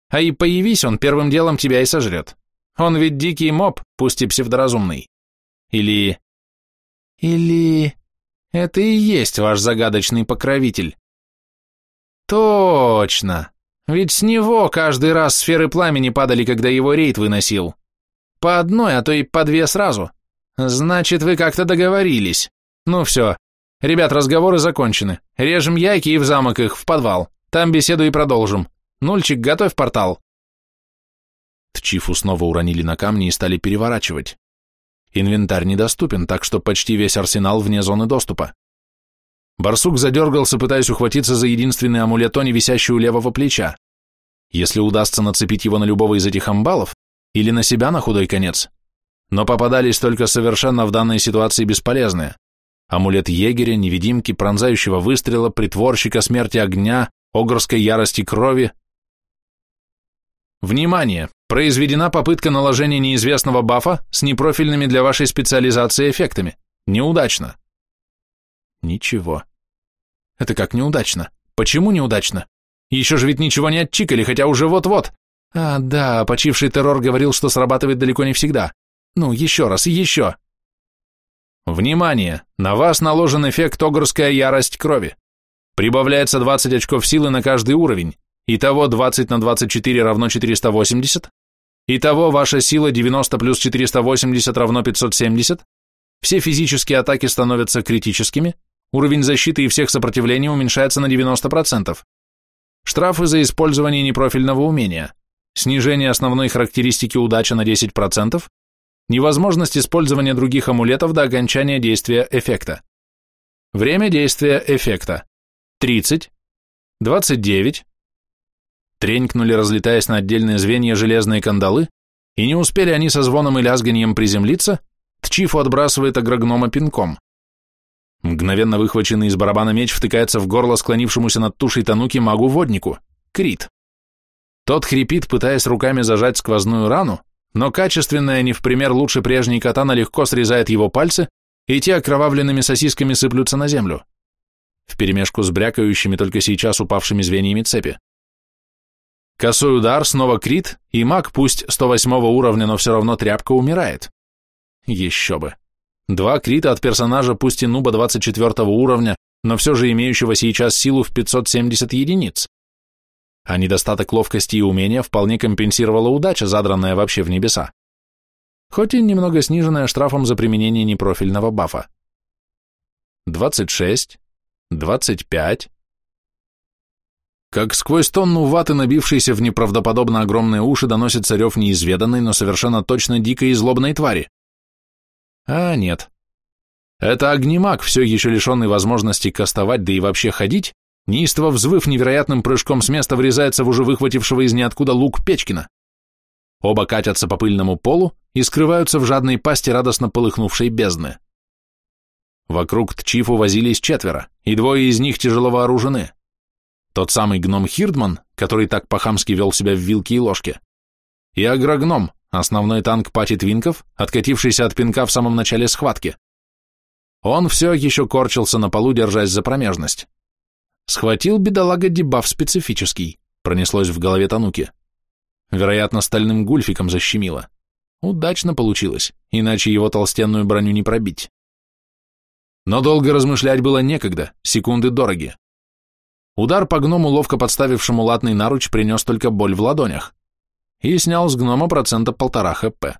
А и появись он, первым делом тебя и сожрет. Он ведь дикий моб, пусть и псевдоразумный. Или... Или... Это и есть ваш загадочный покровитель. Точно. Ведь с него каждый раз сферы пламени падали, когда его рейд выносил. По одной, а то и по две сразу. Значит, вы как-то договорились. Ну все. Ребят, разговоры закончены. Режем яйки и в замок их, в подвал. Там беседу и продолжим. Нульчик, готовь портал. Тчифу снова уронили на камни и стали переворачивать. Инвентарь недоступен, так что почти весь арсенал вне зоны доступа. Барсук задергался, пытаясь ухватиться за единственный амулет Тони, висящий у левого плеча. Если удастся нацепить его на любого из этих амбалов, или на себя на худой конец. Но попадались только совершенно в данной ситуации бесполезные. Амулет егеря, невидимки, пронзающего выстрела, притворщика смерти огня, огрской ярости крови. Внимание! Произведена попытка наложения неизвестного бафа с непрофильными для вашей специализации эффектами. Неудачно. Ничего. Это как неудачно? Почему неудачно? Еще же ведь ничего не отчикали, хотя уже вот-вот. А, да, почивший террор говорил, что срабатывает далеко не всегда. Ну, еще раз и еще. Внимание! На вас наложен эффект огрская ярость крови. Прибавляется 20 очков силы на каждый уровень. Итого 20 на 24 равно 480, Итого ваша сила 90 плюс 480 равно 570. Все физические атаки становятся критическими. Уровень защиты и всех сопротивлений уменьшается на 90%. Штрафы за использование непрофильного умения. Снижение основной характеристики удача на 10%. Невозможность использования других амулетов до окончания действия эффекта. Время действия эффекта. 30, 29, Тренькнули, разлетаясь на отдельные звенья железные кандалы, и не успели они со звоном и лязганием приземлиться, Тчифу отбрасывает агрогнома пинком. Мгновенно выхваченный из барабана меч втыкается в горло склонившемуся над тушей тануки магу-воднику. Крит. Тот хрипит, пытаясь руками зажать сквозную рану, но качественная, не в пример лучше прежней катана, легко срезает его пальцы, и те окровавленными сосисками сыплются на землю, вперемешку с брякающими только сейчас упавшими звеньями цепи. Косой удар, снова крит, и маг, пусть 108 уровня, но все равно тряпка умирает. Еще бы. Два крита от персонажа, пусть и нуба 24 уровня, но все же имеющего сейчас силу в 570 единиц. А недостаток ловкости и умения вполне компенсировала удача, задранная вообще в небеса. Хоть и немного сниженная штрафом за применение непрофильного бафа. 26, 25, как сквозь тонну ваты, набившейся в неправдоподобно огромные уши, доносится рев неизведанной, но совершенно точно дикой и злобной твари. А нет. Это огнемаг, все еще лишенный возможности кастовать, да и вообще ходить, неистово взвыв невероятным прыжком с места, врезается в уже выхватившего из ниоткуда лук Печкина. Оба катятся по пыльному полу и скрываются в жадной пасти радостно полыхнувшей бездны. Вокруг Тчифу возились четверо, и двое из них тяжело вооружены. Тот самый гном Хирдман, который так по-хамски вел себя в вилке и ложке. И агрогном, основной танк пати Твинков, откатившийся от пинка в самом начале схватки. Он все еще корчился на полу, держась за промежность. Схватил бедолага дебаф специфический, пронеслось в голове Тануки. Вероятно, стальным гульфиком защемило. Удачно получилось, иначе его толстенную броню не пробить. Но долго размышлять было некогда, секунды дороги. Удар по гному, ловко подставившему латный наруч, принес только боль в ладонях и снял с гнома процента полтора хп.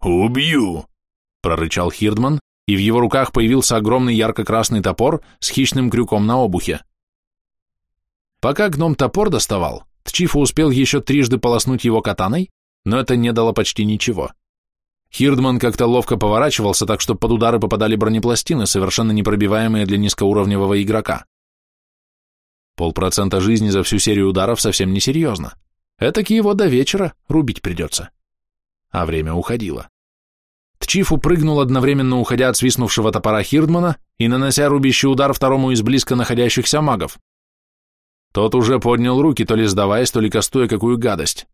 «Убью!» — прорычал Хирдман, и в его руках появился огромный ярко-красный топор с хищным крюком на обухе. Пока гном топор доставал, Тчифа успел еще трижды полоснуть его катаной, но это не дало почти ничего. Хирдман как-то ловко поворачивался, так что под удары попадали бронепластины, совершенно непробиваемые для низкоуровневого игрока. Полпроцента жизни за всю серию ударов совсем несерьезно. Этак его до вечера рубить придется. А время уходило. Тчиф упрыгнул одновременно уходя от свистнувшего топора Хирдмана и нанося рубящий удар второму из близко находящихся магов. Тот уже поднял руки, то ли сдаваясь, то ли кастуя какую гадость.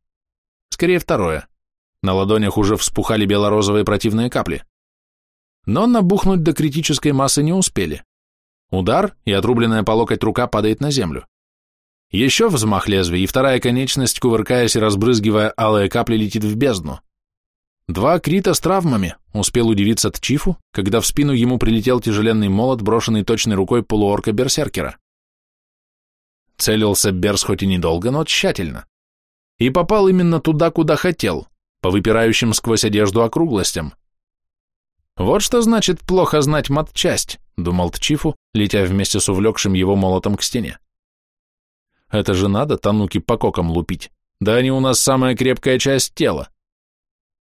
Скорее второе. На ладонях уже вспухали бело-розовые противные капли. Но набухнуть до критической массы не успели. Удар, и отрубленная по локоть рука падает на землю. Еще взмах лезвия, и вторая конечность, кувыркаясь и разбрызгивая алые капли, летит в бездну. Два крита с травмами, успел удивиться Тчифу, когда в спину ему прилетел тяжеленный молот, брошенный точной рукой полуорка-берсеркера. Целился Берс хоть и недолго, но тщательно. И попал именно туда, куда хотел, по выпирающим сквозь одежду округлостям. Вот что значит плохо знать матчасть, думал Тчифу, летя вместе с увлекшим его молотом к стене. Это же надо тануки по кокам лупить. Да они у нас самая крепкая часть тела.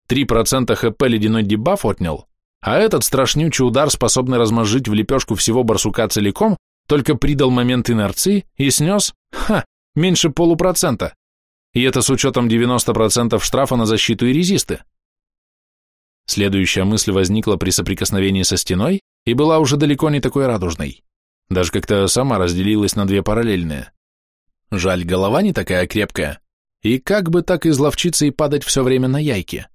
3% хп ледяной дебаф отнял, а этот страшнючий удар, способный размозжить в лепешку всего барсука целиком, только придал момент инерции и снес, ха, меньше полупроцента. И это с учетом 90% штрафа на защиту и резисты. Следующая мысль возникла при соприкосновении со стеной и была уже далеко не такой радужной. Даже как-то сама разделилась на две параллельные. Жаль, голова не такая крепкая. И как бы так изловчиться и падать все время на яйки?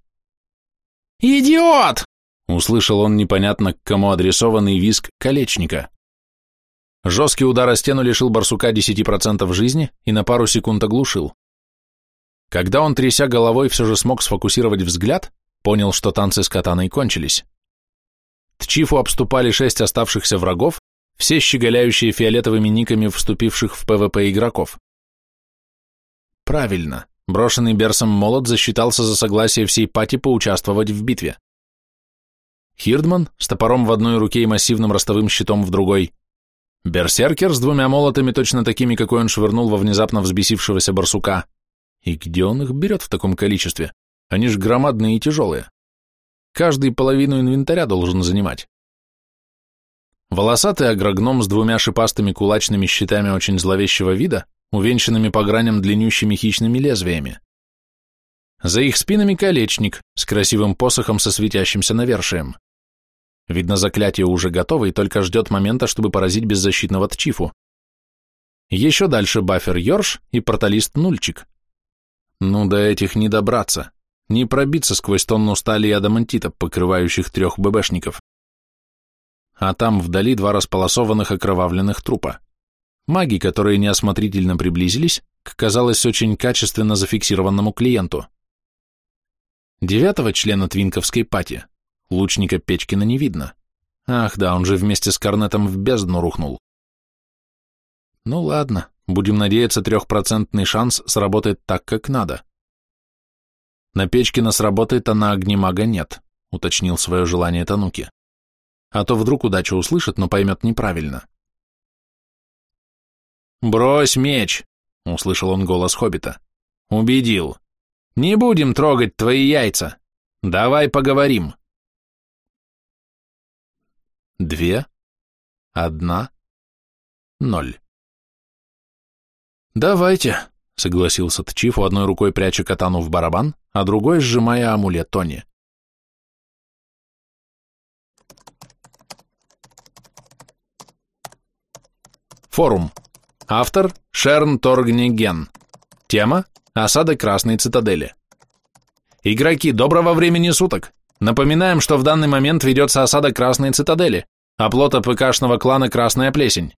«Идиот!» — услышал он непонятно к кому адресованный виск колечника. Жесткий удар о стену лишил барсука 10% жизни и на пару секунд оглушил. Когда он, тряся головой, все же смог сфокусировать взгляд, понял, что танцы с катаной кончились. Тчифу обступали шесть оставшихся врагов, все щеголяющие фиолетовыми никами вступивших в ПВП игроков. Правильно, Брошенный Берсом молот засчитался за согласие всей пати поучаствовать в битве. Хирдман с топором в одной руке и массивным ростовым щитом в другой. Берсеркер с двумя молотами, точно такими, какой он швырнул во внезапно взбесившегося барсука. И где он их берет в таком количестве? Они ж громадные и тяжелые. Каждый половину инвентаря должен занимать. Волосатый агрогном с двумя шипастыми кулачными щитами очень зловещего вида увенчанными по граням длиннющими хищными лезвиями. За их спинами колечник с красивым посохом со светящимся навершием. Видно, заклятие уже готово и только ждет момента, чтобы поразить беззащитного Тчифу. Еще дальше бафер Йорш и порталист Нульчик. Ну, до этих не добраться, не пробиться сквозь тонну стали и адамантита, покрывающих трех ББшников. А там вдали два располосованных окровавленных трупа. Маги, которые неосмотрительно приблизились к, казалось, очень качественно зафиксированному клиенту. Девятого члена Твинковской пати, лучника Печкина, не видно. Ах да, он же вместе с Корнетом в бездну рухнул. Ну ладно, будем надеяться, трехпроцентный шанс сработает так, как надо. На Печкина сработает, а на огнемага нет, уточнил свое желание Тануки. А то вдруг удача услышит, но поймет неправильно. «Брось меч!» — услышал он голос Хоббита. «Убедил. Не будем трогать твои яйца. Давай поговорим». Две, одна, ноль. «Давайте», — согласился Тчифу, одной рукой пряча катану в барабан, а другой сжимая амулет Тони. Форум. Автор Шерн Торгниген. Тема Осада Красной Цитадели. Игроки, доброго времени суток! Напоминаем, что в данный момент ведется осада Красной Цитадели, оплота ПКшного клана Красная Плесень.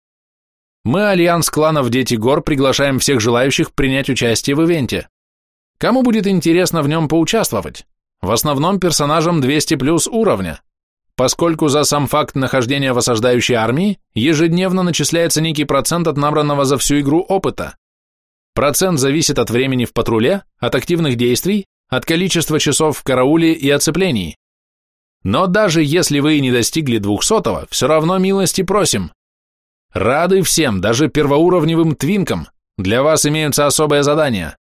Мы, Альянс кланов Дети Гор, приглашаем всех желающих принять участие в ивенте. Кому будет интересно в нем поучаствовать? В основном персонажам 200 плюс уровня поскольку за сам факт нахождения в осаждающей армии ежедневно начисляется некий процент от набранного за всю игру опыта. Процент зависит от времени в патруле, от активных действий, от количества часов в карауле и оцеплении. Но даже если вы не достигли двухсотого, все равно милости просим. Рады всем, даже первоуровневым твинкам. Для вас имеются особые задания.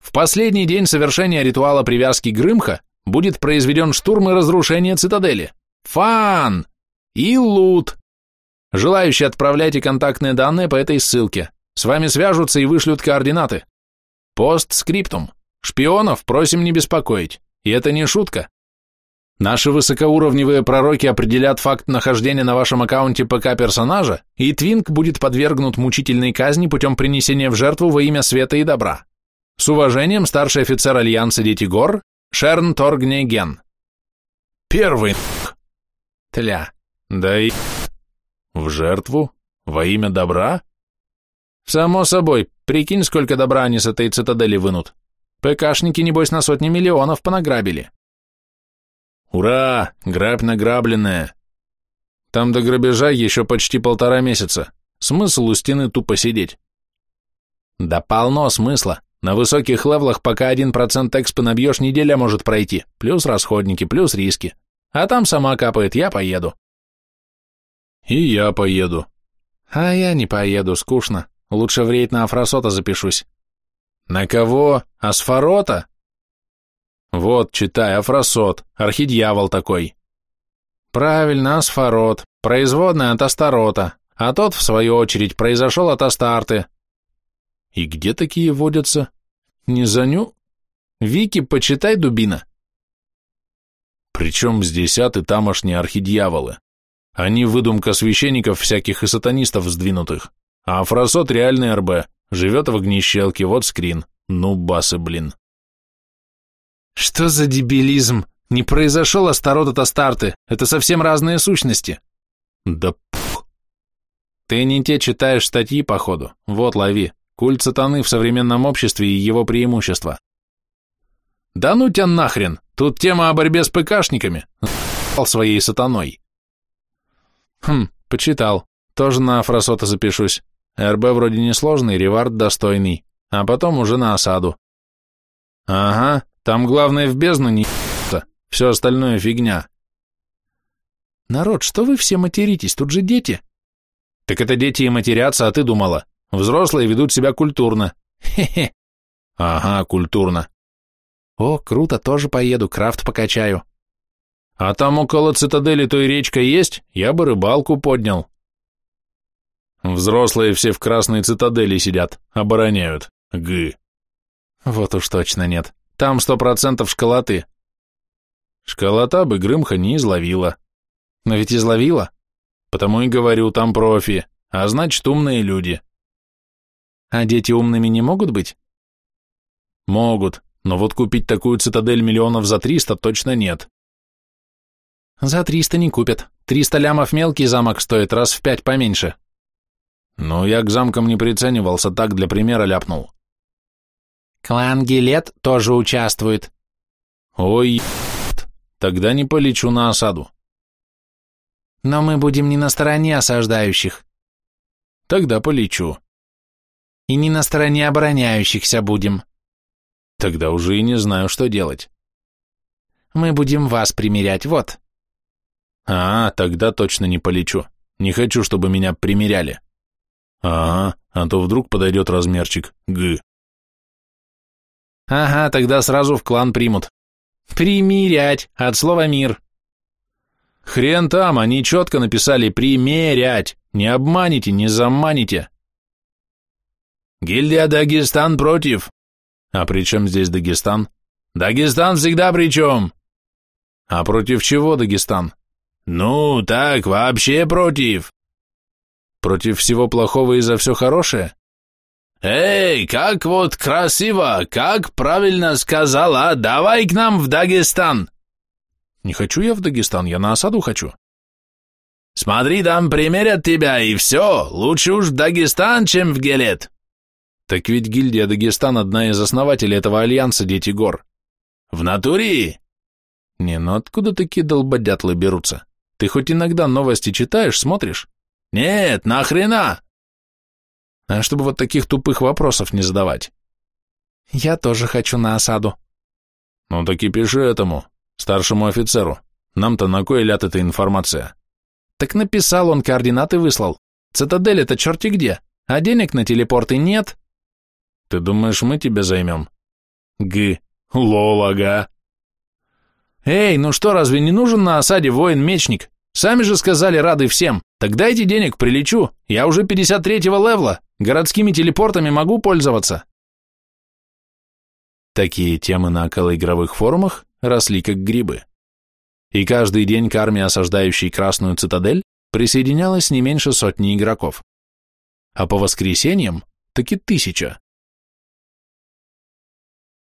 В последний день совершения ритуала привязки Грымха будет произведен штурм и разрушение цитадели. Фан! И лут! Желающие отправляйте контактные данные по этой ссылке. С вами свяжутся и вышлют координаты. Постскриптум. Шпионов просим не беспокоить. И это не шутка. Наши высокоуровневые пророки определят факт нахождения на вашем аккаунте ПК персонажа, и Твинк будет подвергнут мучительной казни путем принесения в жертву во имя света и добра. С уважением, старший офицер Альянса Дети Гор, Шерн Торгнеген. Первый Тля. Да и... В жертву? Во имя добра? Само собой, прикинь, сколько добра они с этой цитадели вынут. ПКшники, небось, на сотни миллионов понаграбили. Ура! Грабь награбленная. Там до грабежа еще почти полтора месяца. Смысл у стены тупо сидеть. Да полно смысла. На высоких левлах пока один процент экспы набьешь, неделя может пройти. Плюс расходники, плюс риски. А там сама капает, я поеду. И я поеду. А я не поеду, скучно. Лучше в рейд на Афросота запишусь. На кого? Асфарота? Вот, читай, Афросот, архидьявол такой. Правильно, Асфарот, производная от Астарота, а тот, в свою очередь, произошел от Астарты. И где такие водятся? Не заню? Вики, почитай, дубина. Причем здесь ад и тамошние архидьяволы. Они выдумка священников всяких и сатанистов сдвинутых. А Афросот реальный РБ, живет в огнищелке, вот скрин. Ну, басы, блин. Что за дебилизм? Не произошел Астарот от Астарты, это совсем разные сущности. Да пух. Ты не те читаешь статьи, походу. Вот, лови. Культ сатаны в современном обществе и его преимущества. Да ну тебя нахрен, тут тема о борьбе с ПКшниками. своей сатаной. Хм, почитал. Тоже на Афросота запишусь. РБ вроде несложный, ревард достойный. А потом уже на осаду. Ага, там главное в бездну не все остальное фигня. Народ, что вы все материтесь, тут же дети. Так это дети и матерятся, а ты думала. Взрослые ведут себя культурно. Хе-хе. Ага, культурно. О, круто, тоже поеду, крафт покачаю. А там около цитадели той речка есть, я бы рыбалку поднял. Взрослые все в красной цитадели сидят, обороняют. Гы. Вот уж точно нет. Там сто процентов школоты. Школота бы Грымха не изловила. Но ведь изловила. Потому и говорю, там профи, а значит умные люди. А дети умными не могут быть? Могут, но вот купить такую цитадель миллионов за триста точно нет. За триста не купят. Триста лямов мелкий замок стоит, раз в пять поменьше. Ну, я к замкам не приценивался, так для примера ляпнул. Клан Гилет тоже участвует. Ой, тогда не полечу на осаду. Но мы будем не на стороне осаждающих. Тогда полечу. И не на стороне обороняющихся будем. Тогда уже и не знаю, что делать. Мы будем вас примерять, вот. А, тогда точно не полечу. Не хочу, чтобы меня примеряли. Ага, а то вдруг подойдет размерчик. Г. Ага, тогда сразу в клан примут. Примерять, от слова мир. Хрен там, они четко написали «примерять». Не обманите, не заманите. Гильдия Дагестан против. А при чем здесь Дагестан? Дагестан всегда при чем? А против чего Дагестан? Ну, так, вообще против. Против всего плохого и за все хорошее? Эй, как вот красиво, как правильно сказала, давай к нам в Дагестан. Не хочу я в Дагестан, я на осаду хочу. Смотри, там примерят тебя, и все, лучше уж в Дагестан, чем в Гелет. Так ведь гильдия Дагестан одна из основателей этого альянса Дети Гор. В натуре? Не, ну откуда такие долбодятлы берутся? Ты хоть иногда новости читаешь, смотришь? Нет, нахрена? А чтобы вот таких тупых вопросов не задавать. Я тоже хочу на осаду. Ну так и пиши этому, старшему офицеру. Нам-то на кой ляд эта информация? Так написал он, координаты выслал. Цитадель это черти где, а денег на телепорты нет. Ты думаешь, мы тебя займем? Г. Лол, ага. Эй, ну что, разве не нужен на осаде воин-мечник? Сами же сказали, рады всем. Так дайте денег, прилечу. Я уже 53-го левла. Городскими телепортами могу пользоваться. Такие темы на околоигровых форумах росли как грибы. И каждый день к армии, осаждающей Красную Цитадель, присоединялось не меньше сотни игроков. А по воскресеньям таки тысяча.